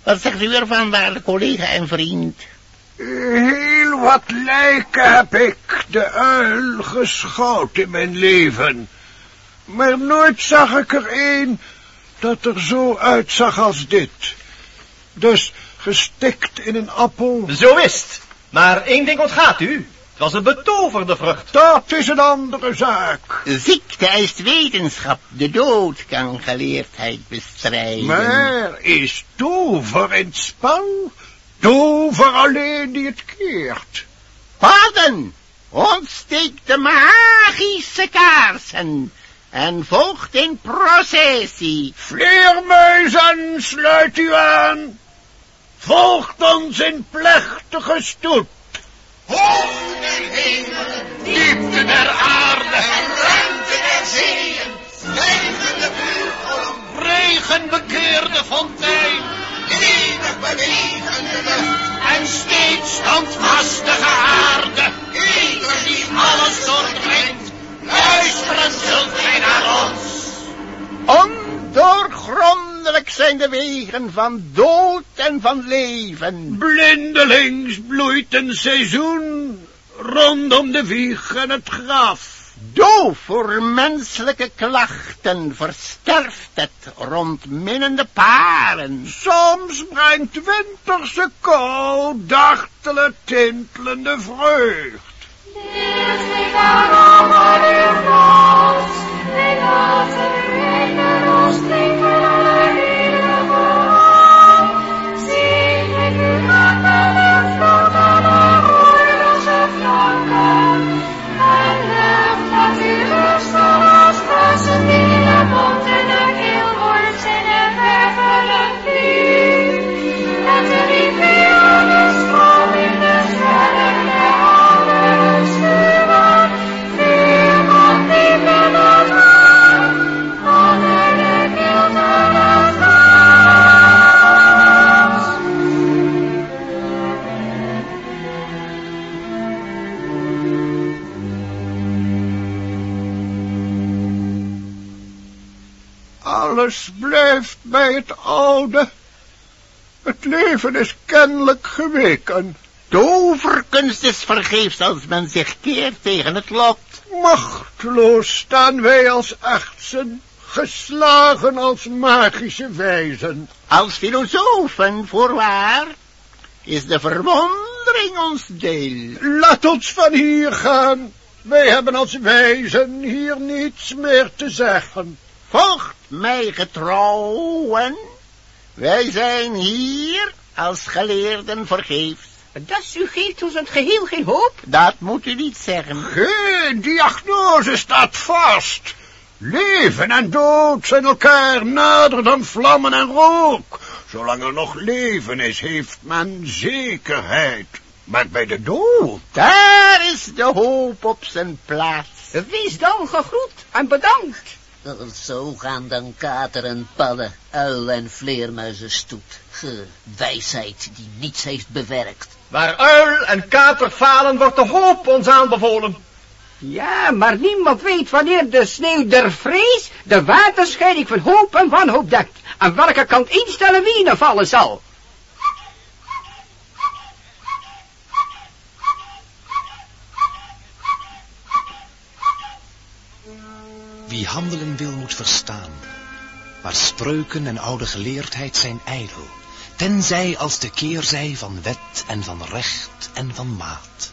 Speaker 19: Wat zegt u ervan, waarde collega en vriend?
Speaker 20: Heel wat lijken heb ik de uil geschouwd in mijn leven. Maar nooit zag ik er een dat er zo uitzag als dit. Dus gestikt in een appel.
Speaker 2: Zo is het. Maar één ding ontgaat u. Het was een betoverde vrucht.
Speaker 20: Dat is een andere zaak.
Speaker 19: Ziekte is wetenschap. De dood kan geleerdheid bestrijden.
Speaker 20: Maar is tover in het spel? Tover alleen die het keert.
Speaker 19: Padden, ontsteek de magische kaarsen en volgt in processie.
Speaker 20: Vleermuizen, sluit u aan. Volgt ons in plechtige stoet.
Speaker 21: Hoog der hemelen, diepte der aarde en ruimte der zeeën, stijgende vuurkolom,
Speaker 22: regenbekeerde fontein,
Speaker 21: eeuwig bewegende
Speaker 22: en steeds standvastige aarde,
Speaker 21: eter die
Speaker 22: alles doordringt, luisteren zult gij naar ons.
Speaker 19: Ondoorgrondelijk zijn de wegen van dood en van leven.
Speaker 20: Blindelings bloeit een seizoen rondom de wieg en het graf.
Speaker 19: Doof voor menselijke klachten versterft het rond minnende paren.
Speaker 20: Soms brengt winterse kou dartele tintelende vreugd.
Speaker 21: En
Speaker 20: Alles blijft bij het oude. Het leven is kennelijk geweken.
Speaker 19: Toverkunst is vergeefs als men zich keert tegen het lot.
Speaker 20: Machteloos staan wij als artsen, geslagen als magische wijzen.
Speaker 19: Als filosofen, voorwaar, is de verwondering ons deel.
Speaker 20: Laat ons van hier gaan. Wij hebben als wijzen hier niets meer te zeggen.
Speaker 19: Volgt mij getrouwen. Wij zijn hier als geleerden vergeefs.
Speaker 13: Dat u geeft ons het geheel geen hoop?
Speaker 19: Dat moet u niet zeggen.
Speaker 20: Geen diagnose staat vast. Leven en dood zijn elkaar nader dan vlammen en rook. Zolang er nog leven is, heeft men zekerheid. Maar bij de dood...
Speaker 19: Daar is de hoop op zijn plaats.
Speaker 13: Wees dan gegroet en bedankt.
Speaker 16: Zo gaan dan kater en padden, uil en vleermuizenstoet. Ge, wijsheid die niets heeft bewerkt.
Speaker 2: Waar uil en kater falen, wordt de hoop ons aanbevolen.
Speaker 13: Ja, maar niemand weet wanneer de sneeuw der vrees de waterscheiding van hoop en wanhoop dekt. Aan welke kant instellen wie er vallen zal.
Speaker 7: Wie handelen wil moet verstaan. Maar spreuken en oude geleerdheid zijn ijdel. Tenzij als de keerzij van wet en van recht en van maat.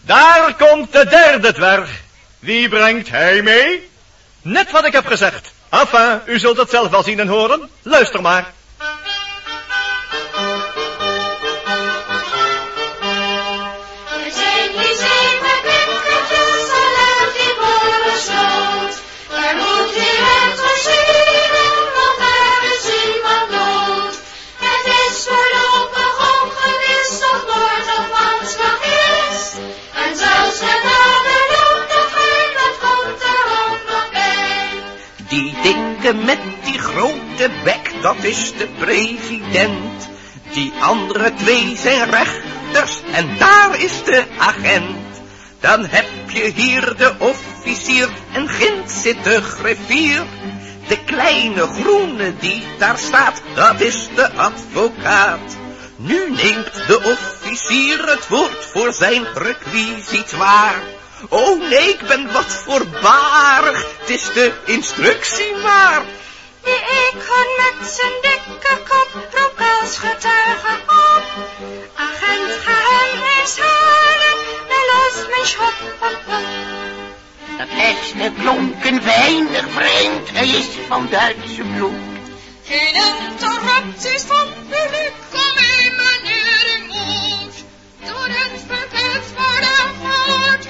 Speaker 2: Daar komt de derde dwerg. Wie brengt hij mee? Net wat ik heb gezegd. Enfin, u zult het zelf wel zien en horen. Luister maar.
Speaker 10: Met die grote bek, dat is de president. Die andere twee zijn rechters en daar is de agent. Dan heb je hier de officier en ginds zit de griffier. De kleine groene die daar staat, dat is de advocaat. Nu neemt de officier het woord voor zijn requisitoire. Oh nee, ik ben wat voorbarig, het is de instructie maar.
Speaker 23: Die eekhoorn met zijn dikke kop roept als getuige op. Agent, ga hem eens halen, en los mijn schop op op.
Speaker 19: Dat laatste klonk een weinig vreemd. Hij is van Duitse bloed.
Speaker 23: Geen interrupties van publiek, kom in meneer u moet. Door het verkeerd worden gehoord,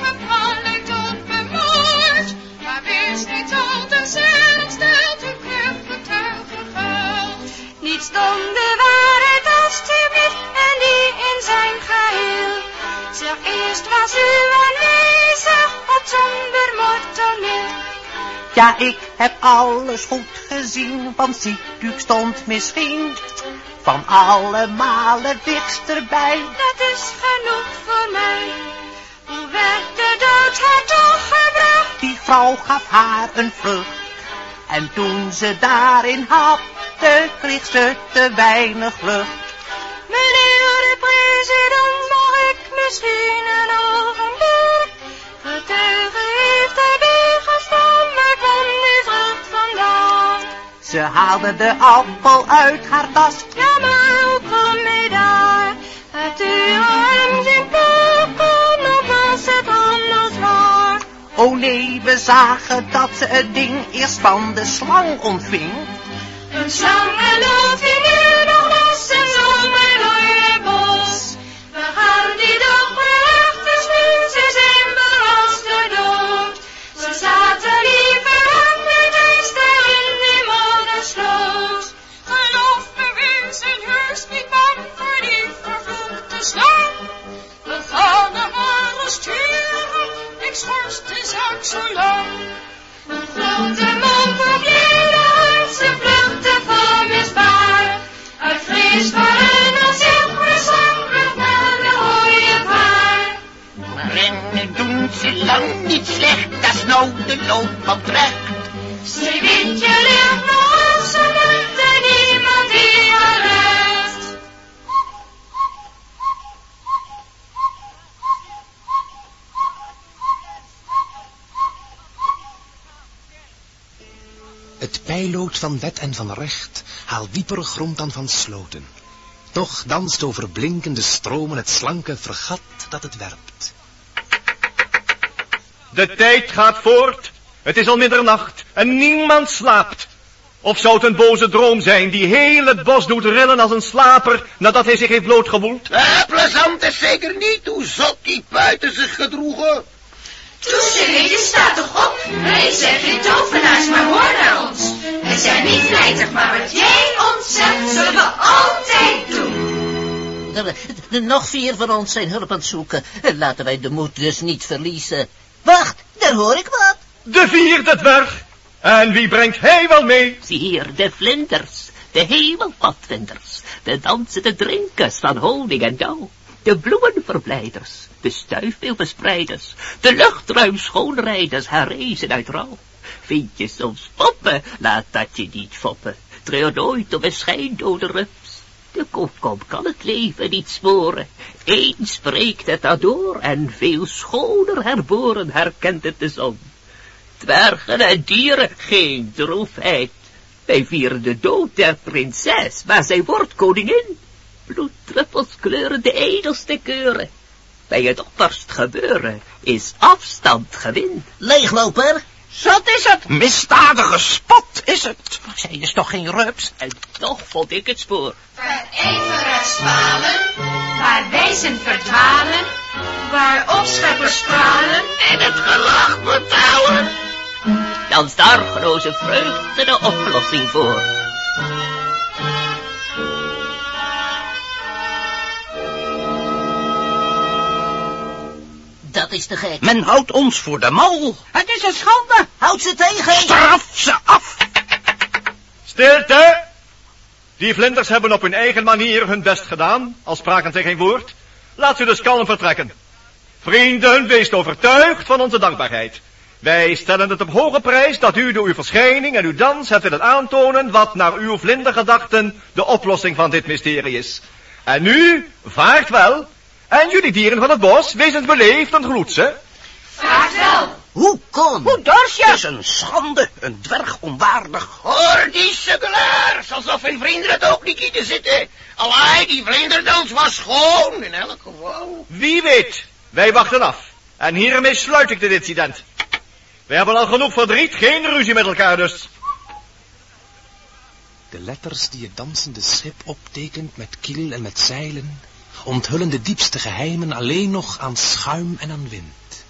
Speaker 10: Ja, ik heb alles goed gezien, want ziet u, stond misschien van alle malen dichtst erbij.
Speaker 23: Dat is genoeg voor mij. Hoe werd de dood haar toch gebracht?
Speaker 10: Die vrouw gaf haar een vlucht. En toen ze daarin hapte, kreeg ze te weinig lucht.
Speaker 23: Meneer de president, mag ik misschien een ogenblik? Getuige heeft hij bijgestaan, maar kwam die vrucht vandaan?
Speaker 10: Ze haalde de appel uit haar tas.
Speaker 23: Ja, maar hoe kom je daar? Het u hem of was het anders waar?
Speaker 10: Oh nee, we zagen dat ze het ding eerst van de slang ontving.
Speaker 23: Een slang en dat hij van
Speaker 7: wet en van recht haalt diepere grond dan van sloten. Toch danst over blinkende stromen het slanke vergat dat het werpt.
Speaker 2: De tijd gaat voort. Het is al middernacht en niemand slaapt. Of zou het een boze droom zijn die heel het bos doet rillen als een slaper nadat hij zich heeft blootgewoeld?
Speaker 3: Eh, plezant is zeker niet hoe zot die buiten zich gedroegen.
Speaker 6: Toezicht, je staat toch op? Wij zijn geen tovenaars, maar hoor naar ons. We zijn niet vlijtig, maar wat jij ons zegt, zullen we altijd doen.
Speaker 8: Er, er- nog vier van ons zijn hulp aan het zoeken. Laten wij de moed dus niet verliezen. Wacht, daar hoor ik wat.
Speaker 2: De vierde dwerg. En wie brengt hij wel mee?
Speaker 14: Vier, de vlinders, de hemelpadvinders, de dansende drinkers van honing en dauw, de bloemenverblijders, de stuifmeelverspreiders, de luchtruim schoonrijders, herrezen uit rouw. Vind je soms poppen, laat dat je niet foppen, treur nooit om een schijndode rups. De komkom kan het leven niet sporen, eens spreekt het daardoor en veel schoner herboren herkent het de zon. Dwergen en dieren, geen droefheid. Wij vieren de dood der prinses, maar zij wordt koningin. Bloeddruppels kleuren de edelste keuren. Bij het opperst gebeuren is afstand gewin.
Speaker 8: Leegloper.
Speaker 14: Zat is het.
Speaker 10: Misdadige spot is het.
Speaker 14: Zij is toch geen rups? En toch vond ik het spoor.
Speaker 6: Even zwalen, waar wijzen verdwalen, waar opscheppers stralen.
Speaker 3: En het gelach betalen.
Speaker 14: Dan is de argeloze vreugde de oplossing voor.
Speaker 8: Dat is te gek.
Speaker 10: Men houdt ons voor de mal.
Speaker 13: Het is een schande.
Speaker 8: Houd ze tegen.
Speaker 10: Straf ze af.
Speaker 2: Stilte! Die vlinders hebben op hun eigen manier hun best gedaan, al spraken zij geen woord. Laat ze dus kalm vertrekken. Vrienden, wees overtuigd van onze dankbaarheid. Wij stellen het op hoge prijs dat u door uw verschijning en uw dans hebt willen aantonen wat naar uw vlindergedachten de oplossing van dit mysterie is. En nu, vaart wel. En jullie dieren van het bos, wees eens beleefd en groet ze.
Speaker 6: Vaart wel.
Speaker 8: Hoe kon?
Speaker 13: Hoe dorst
Speaker 10: Het
Speaker 13: je?
Speaker 10: is een schande, een dwerg onwaardig.
Speaker 3: Hoor die sukkelaars, alsof hun vrienden het ook niet lieten zitten. Allee, die vlinderdans was schoon, in elk geval.
Speaker 2: Wie weet, wij wachten af. En hiermee sluit ik dit incident. We hebben al genoeg verdriet, geen ruzie met elkaar dus.
Speaker 7: De letters die het dansende schip optekent met kiel en met zeilen, onthullen de diepste geheimen alleen nog aan schuim en aan wind.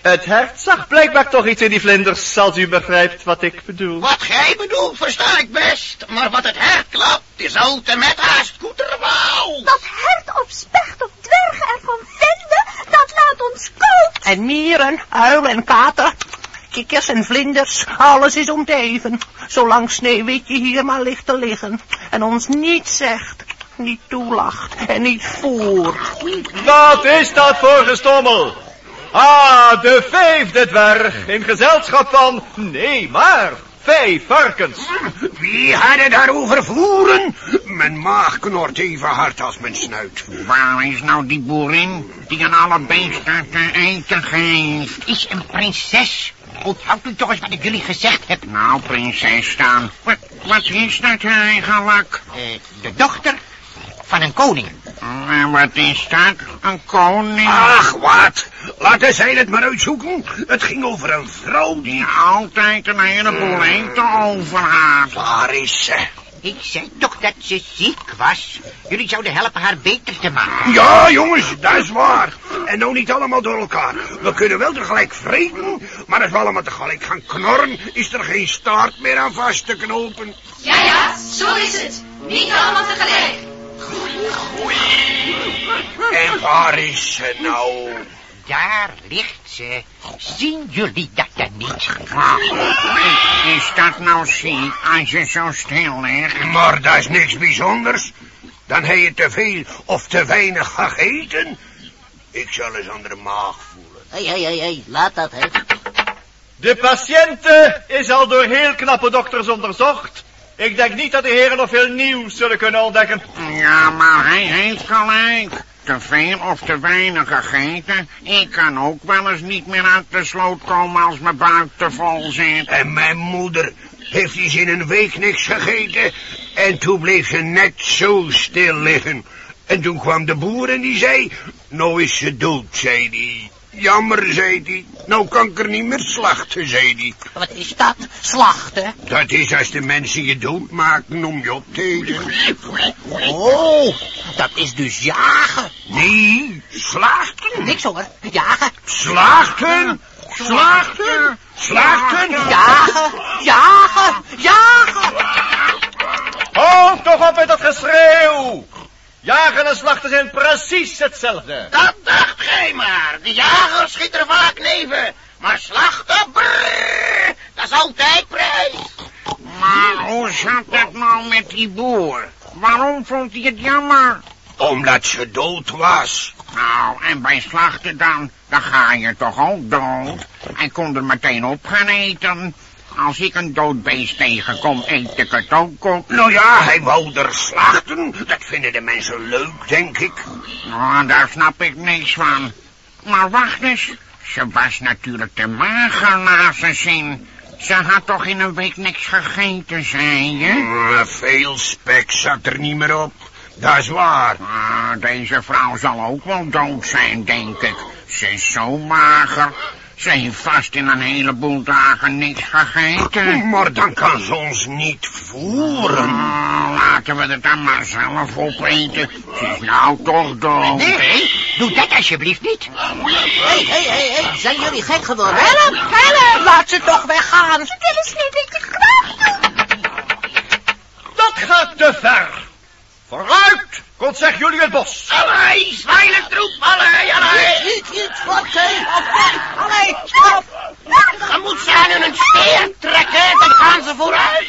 Speaker 2: Het hert zag blijkbaar toch iets in die vlinders, als u begrijpt wat ik bedoel.
Speaker 3: Wat gij bedoelt, versta ik best. Maar wat het hert klapt, is al te met haast koeterwaal.
Speaker 5: Dat hert of specht of dwergen ervan vinden, dat laat ons koud.
Speaker 14: En mieren, uilen en kater, kikkers en vlinders, alles is om te even. Zolang Sneeuwwitje hier maar ligt te liggen en ons niet zegt, niet toelacht en niet voert.
Speaker 2: Wat is dat voor gestommel? Ah, de vijfde dwerg in gezelschap van, nee maar, vijf varkens.
Speaker 20: Wie had het daarover voeren? Mijn maag knort even hard als mijn snuit.
Speaker 3: Waar is nou die boerin die aan alle beesten te eten geeft?
Speaker 17: Is een prinses. Onthoudt u toch eens wat ik jullie gezegd heb.
Speaker 3: Nou, prinses dan. Wat, wat is dat eigenlijk?
Speaker 17: Eh, de dochter van een koning.
Speaker 3: En wat is dat? Een koning?
Speaker 20: Ach, wat? Laten zij het maar uitzoeken. Het ging over een vrouw die...
Speaker 3: Altijd een heleboel eten overhaalt.
Speaker 20: Waar is ze?
Speaker 17: Ik zei toch dat ze ziek was. Jullie zouden helpen haar beter te maken.
Speaker 20: Ja, jongens, dat is waar. En nou niet allemaal door elkaar. We kunnen wel tegelijk vreten, maar als we allemaal tegelijk gaan knorren, is er geen staart meer aan vast te knopen.
Speaker 6: Ja, ja, zo is het. Niet allemaal tegelijk.
Speaker 20: En waar is ze nou?
Speaker 17: Daar ligt ze. Zien jullie dat dan niet?
Speaker 3: Is dat nou ziek als je zo stil ligt?
Speaker 20: Maar dat is niks bijzonders. Dan heb je te veel of te weinig gegeten. Ik zal eens aan de maag voelen.
Speaker 8: Hé, hé, hé, hé, laat dat, hè.
Speaker 2: De patiënte is al door heel knappe dokters onderzocht. Ik denk niet dat de heren nog veel nieuws zullen kunnen ontdekken.
Speaker 24: Ja, maar hij heeft gelijk. Te veel of te weinig gegeten. Ik kan ook wel eens niet meer uit de sloot komen als mijn buik te vol zit.
Speaker 20: En mijn moeder heeft eens in een week niks gegeten. En toen bleef ze net zo stil liggen. En toen kwam de boer en die zei... Nou is ze dood, zei hij. Jammer, zei hij. Nou kan ik er niet meer slachten, zei hij.
Speaker 18: Wat is dat? Slachten?
Speaker 20: Dat is als de mensen je doodmaken om je op te eten.
Speaker 18: Oh, dat is dus jagen.
Speaker 20: Nee, slachten.
Speaker 18: Niks hoor, jagen.
Speaker 20: Slachten? Slachten? Slachten?
Speaker 18: Jagen, jagen, jagen.
Speaker 2: Houd toch op met dat geschreeuw. Jagen en slachten zijn precies hetzelfde.
Speaker 24: Dat gij maar. De jager schiet er vaak neven. Maar slachten, brrr, dat is altijd prijs. Maar hoe zat het nou met die boer? Waarom vond hij het jammer?
Speaker 20: Omdat ze dood was.
Speaker 24: Nou, en bij slachten dan, dan ga je toch ook dood. En kon er meteen op gaan eten. Als ik een dood beest tegenkom, eet ik het ook op.
Speaker 20: Nou ja, hij wou er slachten. Dat vinden de mensen leuk, denk ik.
Speaker 24: Nou, daar snap ik niks van. Maar wacht eens, ze was natuurlijk te mager na zijn zin. Ze had toch in een week niks gegeten, zei je?
Speaker 20: Veel spek zat er niet meer op. Dat is waar.
Speaker 24: Ah, deze vrouw zal ook wel dood zijn, denk ik. Ze is zo mager. Ze heeft vast in een heleboel dagen niks gegeten.
Speaker 20: Maar dan kan ze ons niet voeren.
Speaker 24: Ah, laten we het dan maar zelf opeten. Ze is nou toch dood.
Speaker 18: Nee, nee, doe dat alsjeblieft niet. Hé, hé, hé, hé, zijn jullie gek geworden? Help, help! Laat ze toch weggaan.
Speaker 5: Ze willen graag doen.
Speaker 2: Dat gaat te ver. Vooruit! Komt zeg jullie het bos.
Speaker 24: Allee, zwijlen troep, allee, allee.
Speaker 18: Niet, niet, wat, hé, allee, stop.
Speaker 24: Dan moet ze aan hun steer trekken, dan gaan ze vooruit.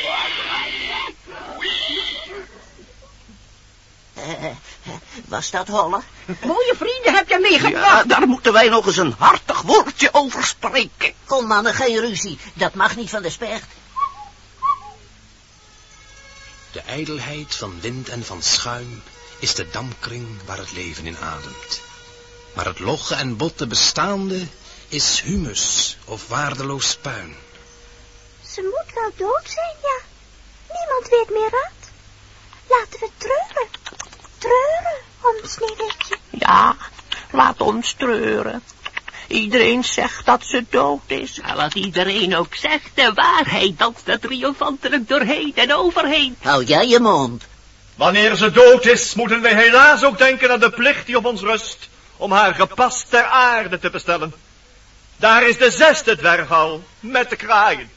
Speaker 18: Was dat Holle?
Speaker 13: Mooie vrienden heb je meegebracht.
Speaker 18: Ja, daar moeten wij nog eens een hartig woordje over spreken. Kom mannen, geen ruzie. Dat mag niet van de specht.
Speaker 7: De ijdelheid van wind en van schuim is de dampkring waar het leven in ademt. Maar het logge en botte bestaande is humus of waardeloos puin.
Speaker 5: Ze moet wel dood zijn, ja. Niemand weet meer raad. Laten we treuren. Treuren om Sneeuwwitje.
Speaker 18: Ja, laat ons treuren. Iedereen zegt dat ze dood is.
Speaker 14: Maar wat iedereen ook zegt, de waarheid danst er triomfantelijk doorheen en overheen.
Speaker 18: Hou jij je mond.
Speaker 2: Wanneer ze dood is, moeten wij helaas ook denken aan de plicht die op ons rust, om haar gepast ter aarde te bestellen. Daar is de zesde dwerg al, met de kraaien.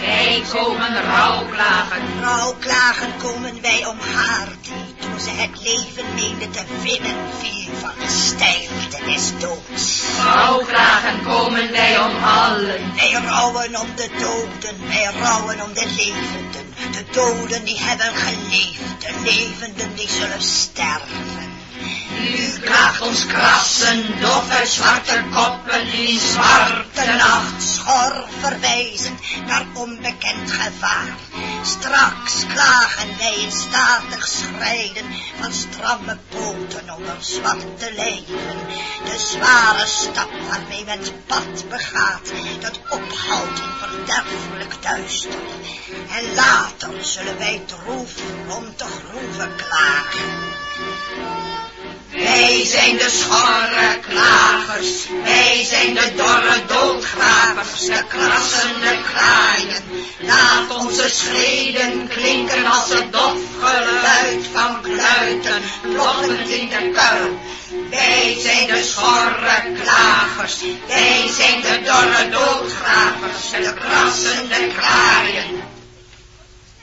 Speaker 6: Wij komen rouwklagen.
Speaker 25: Rouwklagen komen wij om haar die, toen ze het leven meende te winnen, viel van de stijfte des doods.
Speaker 6: Rouwklagen komen wij om allen.
Speaker 25: Wij rouwen om de doden, wij rouwen om de levenden. De doden die hebben geleefd, de levenden die zullen sterven.
Speaker 6: U klaagt ons krassen, doffe zwarte koppen in zwarte nacht.
Speaker 25: Schor verwijzen naar onbekend gevaar. Straks klagen wij in statig schrijden van stramme poten onder zwarte lijnen. De zware stap waarmee men het pad begaat, dat ophoudt in verderfelijk duister. En later zullen wij droef rond de groeven klagen.
Speaker 6: Wij zijn de schorre klagers, wij zijn de dorre doodgravers, de krassende kraaien. Laat onze schreden klinken als het dof geluid van kluiten, kloppend in de kuil. Wij zijn de schorre klagers, wij zijn de dorre doodgravers, de krassende kraaien.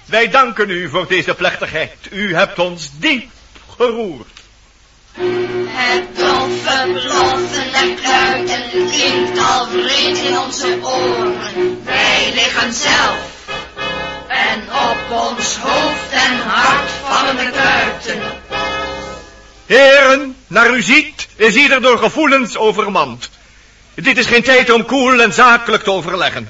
Speaker 2: Wij danken u voor deze plechtigheid. U hebt ons diep geroerd.
Speaker 6: Het doffe ploffende kluiten klinkt al vreemd in onze oren. Wij liggen zelf. En op ons hoofd en hart vallen de kuiten.
Speaker 2: Heren, naar u ziet, is ieder door gevoelens overmand. Dit is geen tijd om koel en zakelijk te overleggen.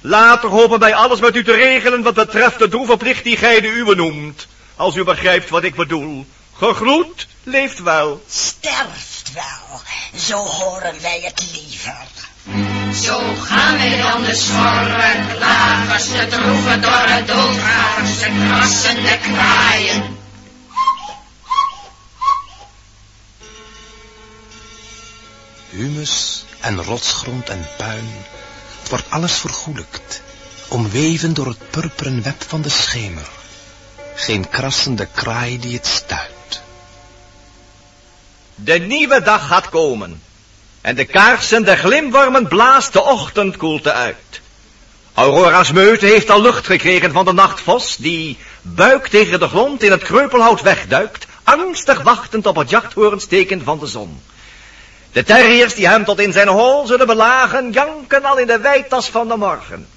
Speaker 2: Later hopen wij alles met u te regelen wat betreft de droeve plicht die gij de uwe noemt. Als u begrijpt wat ik bedoel. Gegroet, leeft wel.
Speaker 25: Sterft wel, zo horen wij het liever.
Speaker 6: Zo gaan wij dan de schorre klagers, de droeve dorre doodgravers, de krassende kraaien.
Speaker 7: Humus en rotsgrond en puin, het wordt alles vergoelijkt, omweven door het purperen web van de schemer. Geen krassende kraai die het stuit.
Speaker 2: De nieuwe dag gaat komen. En de kaarsen de glimwormen blaast de ochtendkoelte uit. Aurora's meute heeft al lucht gekregen van de nachtvos, die, buik tegen de grond, in het kreupelhout wegduikt, angstig wachtend op het jachthoornsteken van de zon. De terriers die hem tot in zijn hol zullen belagen, janken al in de wijtas van de morgen.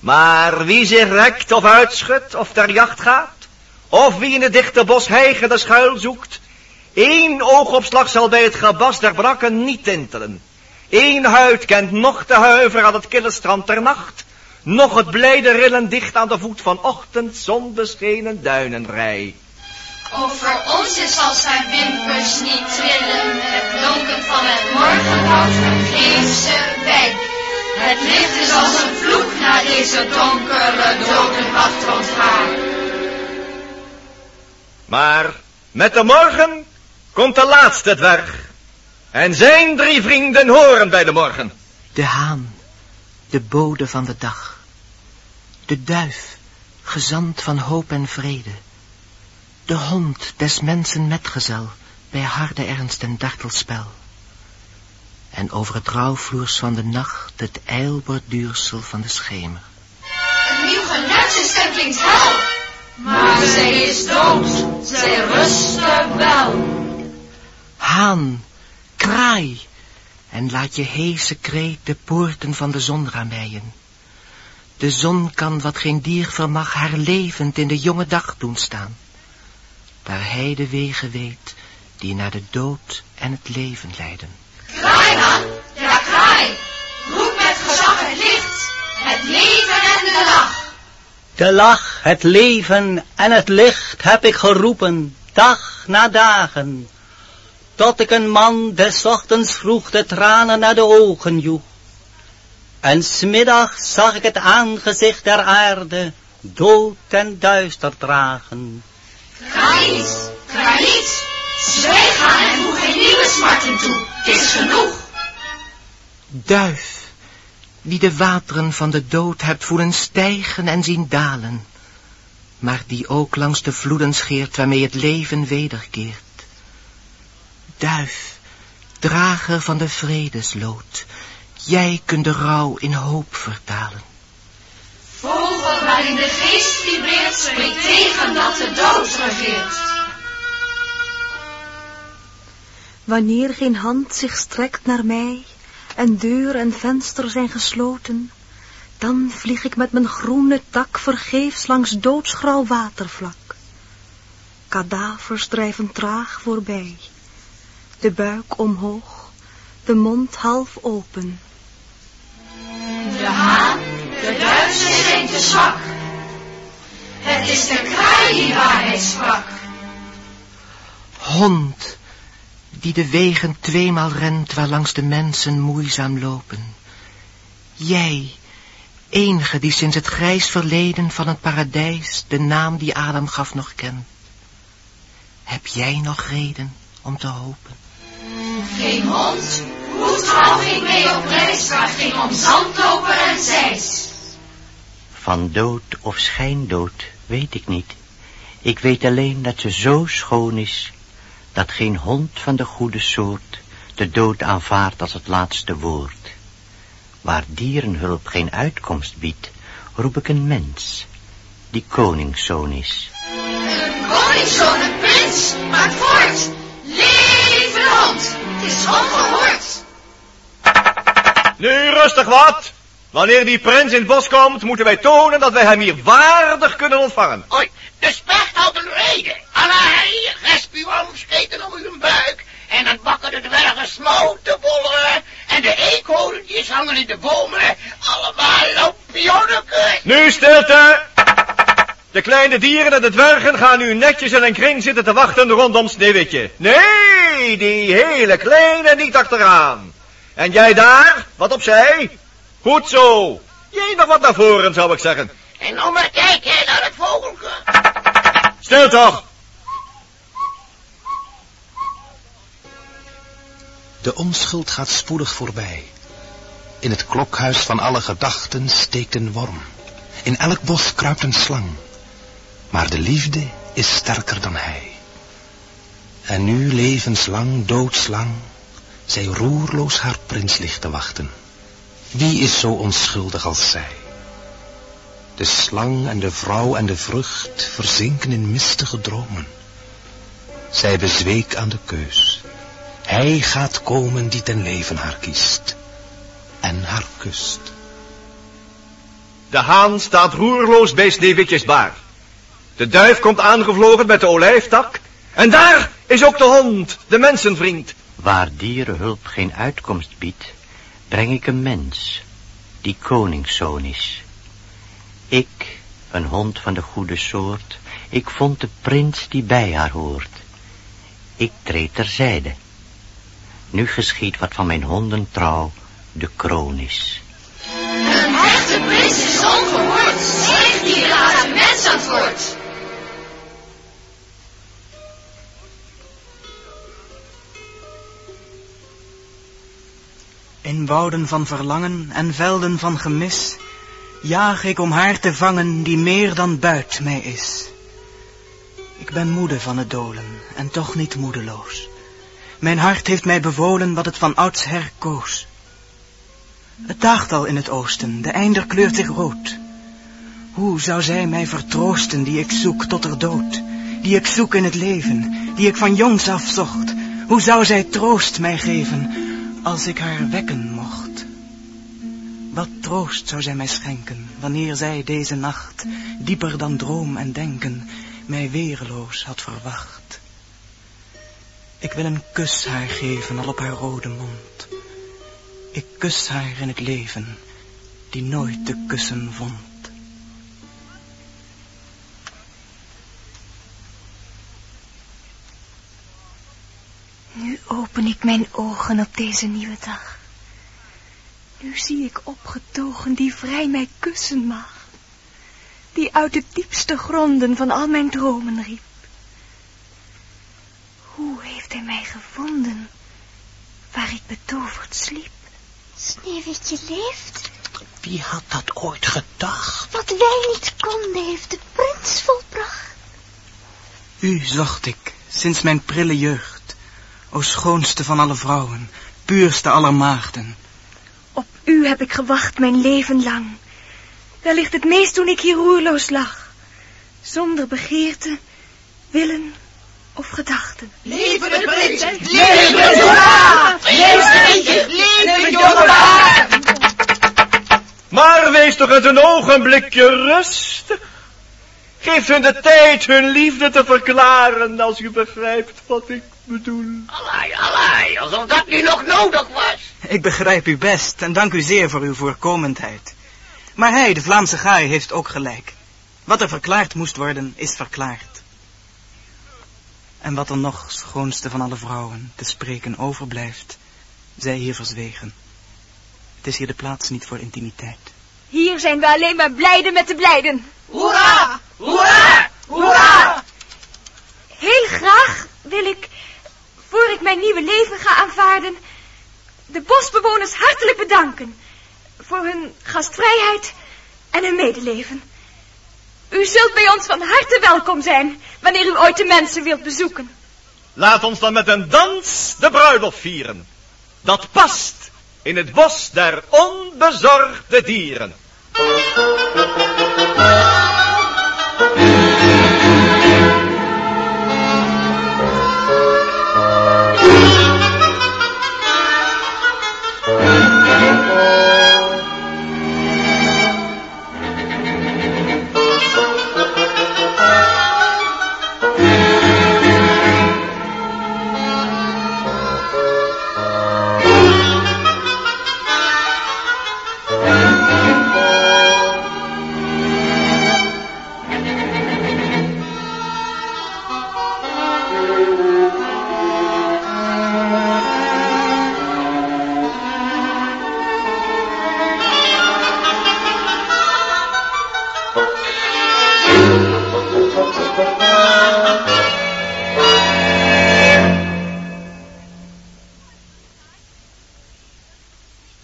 Speaker 2: Maar wie zich rekt of uitschudt of ter jacht gaat, of wie in het dichte bos hijgende schuil zoekt, één oogopslag zal bij het gebas der brakken niet tintelen. Eén huid kent nog de huiver aan het kille strand ter nacht, nog het blijde rillen dicht aan de voet van ochtend zonbeschenen duinenrij.
Speaker 6: Over ons is als zijn wimpers niet trillen, het blonken van het morgenwoud vergeefse wijk. Het licht is als een vloek naar deze donkere dodenwacht ontgaan.
Speaker 2: Maar met de morgen komt de laatste dwerg. En zijn drie vrienden horen bij de morgen.
Speaker 11: De haan, de bode van de dag. De duif, gezant van hoop en vrede. De hond des mensen metgezel, bij harde ernst en dartelspel. En over het rouwvloers van de nacht het ijlborduursel van de schemer.
Speaker 6: Het nieuw is klinkt hel, maar zij is dood, zij.
Speaker 11: Haan, kraai, en laat je heese kreet de poorten van de zon rameien. De zon kan wat geen dier vermag haar levend in de jonge dag doen staan. Daar hij de wegen weet die naar de dood en het leven leiden.
Speaker 6: Kraai dan, ja kraai, roep met gezag het licht, het leven en de lach.
Speaker 26: De lach, het leven en het licht heb ik geroepen, dag na dagen, tot ik een man des ochtends vroeg de tranen naar de ogen joeg. En smiddags zag ik het aangezicht der aarde dood en duister dragen.
Speaker 6: Kraai niet, zwijg aan en voeg geen nieuwe smarten toe, het is genoeg.
Speaker 11: Duif, die de wateren van de dood hebt voelen stijgen en zien dalen, maar die ook langs de vloeden scheert waarmee het leven wederkeert. Duif, drager van de vredeslood, jij kunt de rouw in hoop vertalen.
Speaker 6: Vogel waarin de geest vibreert, spreekt tegen dat de dood regeert.
Speaker 27: Wanneer geen hand zich strekt naar mij en deur en venster zijn gesloten, dan vlieg ik met mijn groene tak vergeefs langs doodsgrauw watervlak. Kadavers drijven traag voorbij, de buik omhoog, de mond half open.
Speaker 6: De haan, de duiven zijn te zwak. Het is de kraai die waarheid sprak.
Speaker 11: Hond, die de wegen tweemaal rent waar langs de mensen moeizaam lopen. Jij, enige die sinds het grijs verleden van het paradijs de naam die Adam gaf nog kent. Heb jij nog reden om te hopen?
Speaker 6: Geen hond, hoe trouw ging mee op reis, waar ging om zandloper en zeis.
Speaker 28: Van dood of schijndood weet ik niet. Ik weet alleen dat ze zo schoon is, dat geen hond van de goede soort de dood aanvaardt als het laatste woord. Waar dierenhulp geen uitkomst biedt, roep ik een mens, die koningszoon is.
Speaker 6: Een koningszoon, een prins, maakt voort. Hond, het is ongehoord.
Speaker 2: Nu rustig wat. Wanneer die prins in het bos komt, moeten wij tonen dat wij hem hier waardig kunnen ontvangen.
Speaker 3: Oei, de specht houdt een reden. Allerlei respions eten om uw buik. En dan bakken de dwergen smotenbollen. En de eekholentjes hangen in de bomen. Allemaal lopen Pionnekut!
Speaker 2: Nu stilte! De kleine dieren en de dwergen gaan nu netjes in een kring zitten te wachten rondom Sneeuwwitje. Nee, die hele kleine niet achteraan. En jij daar, wat opzij? Goed zo. Jij nog wat naar voren, zou ik zeggen.
Speaker 3: En nou maar kijken naar het vogelke.
Speaker 2: Stil toch!
Speaker 7: De onschuld gaat spoedig voorbij. In het klokhuis van alle gedachten steekt een worm. In elk bos kruipt een slang. Maar de liefde is sterker dan hij. En nu levenslang, doodslang, zij roerloos haar prins ligt te wachten. Wie is zo onschuldig als zij? De slang en de vrouw en de vrucht verzinken in mistige dromen. Zij bezweek aan de keus. Hij gaat komen die ten leven haar kiest en haar kust.
Speaker 2: De haan staat roerloos bij Sneeuwwitjes baar. De duif komt aangevlogen met de olijftak. En daar is ook de hond, de mensenvriend.
Speaker 28: Waar dierenhulp geen uitkomst biedt, breng ik een mens, die koningszoon is. Ik, een hond van de goede soort, ik vond de prins die bij haar hoort. Ik treed terzijde. Nu geschiet wat van mijn hondentrouw de kroon is.
Speaker 6: Een echte prins is ongehoord. Zeg die raad een mens antwoord.
Speaker 29: In wouden van verlangen en velden van gemis jaag ik om haar te vangen die meer dan buit mij is. Ik ben moede van het dolen en toch niet moedeloos. Mijn hart heeft mij bevolen wat het van oudsher koos. Het daagt al in het oosten, de einder kleurt zich rood. Hoe zou zij mij vertroosten die ik zoek tot er dood, die ik zoek in het leven, die ik van jongs af zocht? Hoe zou zij troost mij geven, als ik haar wekken mocht? Wat troost zou zij mij schenken, wanneer zij deze nacht, dieper dan droom en denken, mij weerloos had verwacht? Ik wil een kus haar geven al op haar rode mond. Ik kus haar in het leven, die nooit te kussen vond.
Speaker 27: Nu open ik mijn ogen op deze nieuwe dag. Nu zie ik opgetogen die vrij mij kussen mag. Die uit de diepste gronden van al mijn dromen riep. Hoe heeft hij mij gevonden, waar ik betoverd sliep?
Speaker 5: Sneeuwwitje leeft.
Speaker 11: Wie had dat ooit gedacht?
Speaker 5: Wat wij niet konden, heeft de prins volbracht.
Speaker 29: U zocht ik, sinds mijn prille jeugd, o schoonste van alle vrouwen, puurste aller maagden.
Speaker 27: Op u heb ik gewacht mijn leven lang. Wellicht het meest toen ik hier roerloos lag. Zonder begeerte, willen of gedachten.
Speaker 6: Leven de prins! Leven de! Leven Leven Dora!
Speaker 2: Maar wees toch eens een ogenblikje rustig. Geef hun de tijd hun liefde te verklaren, als u begrijpt wat ik bedoel.
Speaker 3: Alai, alai, alsof dat nu nog nodig was.
Speaker 29: Ik begrijp u best en dank u zeer voor uw voorkomendheid. Maar hij, de Vlaamse gaai, heeft ook gelijk. Wat er verklaard moest worden, is verklaard. En wat er nog, schoonste van alle vrouwen, te spreken overblijft, zij hier verzwegen. Het is hier de plaats niet voor intimiteit.
Speaker 4: Hier zijn we alleen maar blijden met de blijden.
Speaker 6: Hoera! Hoera! Hoera!
Speaker 4: Heel graag wil ik, voor ik mijn nieuwe leven ga aanvaarden, de bosbewoners hartelijk bedanken voor hun gastvrijheid en hun medeleven. U zult bij ons van harte welkom zijn, wanneer u ooit de mensen wilt bezoeken.
Speaker 2: Laat ons dan met een dans de bruiloft vieren. Dat past in het bos der onbezorgde dieren.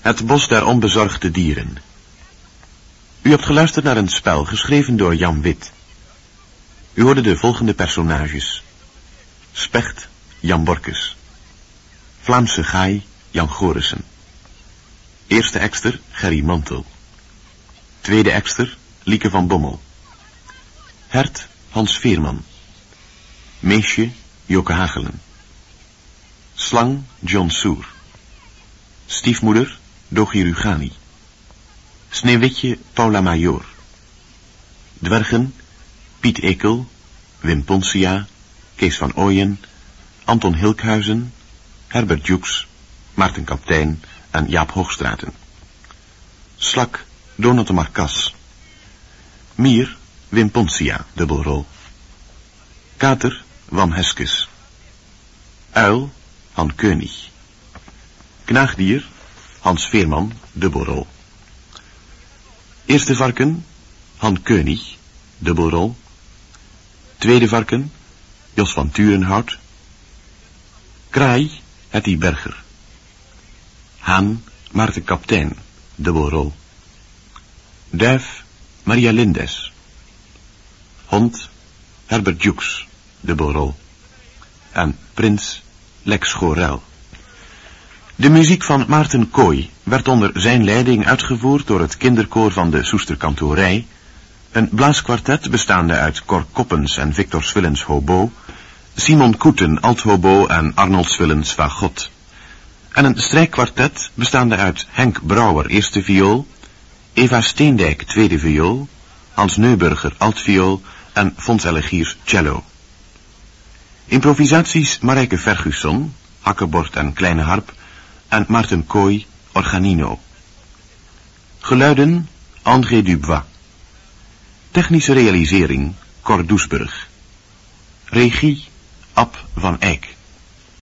Speaker 1: Het bos der onbezorgde dieren. U hebt geluisterd naar een spel geschreven door Jan Wit. U hoorde de volgende personages. Specht, Jan Borkes. Vlaamse gaai, Jan Gorissen. Eerste ekster, Gerry Mantel. Tweede ekster, Lieke van Bommel. Hert, Hans Veerman. Meesje, Joke Hagelen. Slang, John Soer. Stiefmoeder, Dogi Rugani. Sneeuwwitje, Paula Major. Dwergen, Piet Ekel, Wim Ponsia, Kees van Ooyen, Anton Hilkhuizen, Herbert Joeks, Maarten Kaptein en Jaap Hoogstraten. Slak, Donat de Marcas. Mier, Wim Ponsia, dubbelrol. Kater, Wam Heskes. Uil, Han König. Knaagdier, Hans Veerman, dubbelrol. Eerste varken, Han König, dubbelrol. Tweede varken, Jos van Turenhout. Kraai, Hetty Berger. Haan, Maarten Kaptein, dubbelrol. Duif, Maria Lindes. Hond, Herbert Jukes, dubbelrol. En prins, Lex Gorel. De muziek van Maarten Kooi werd onder zijn leiding uitgevoerd door het kinderkoor van de Soesterkantorij, een blaaskwartet bestaande uit Cor Koppens en Victor Swillens hobo, Simon Koeten althobo en Arnold Swillens fagot, en een strijkkwartet bestaande uit Henk Brouwer eerste viool, Eva Steendijk tweede viool, Hans Neuburger altviool en Fons Elegiers cello. Improvisaties Marijke Fergusson, hakkenbord en kleine harp, en Maarten Kooi, organino. Geluiden, André Dubois. Technische realisering, Cor Doesburg. Regie, Ab van Eyck.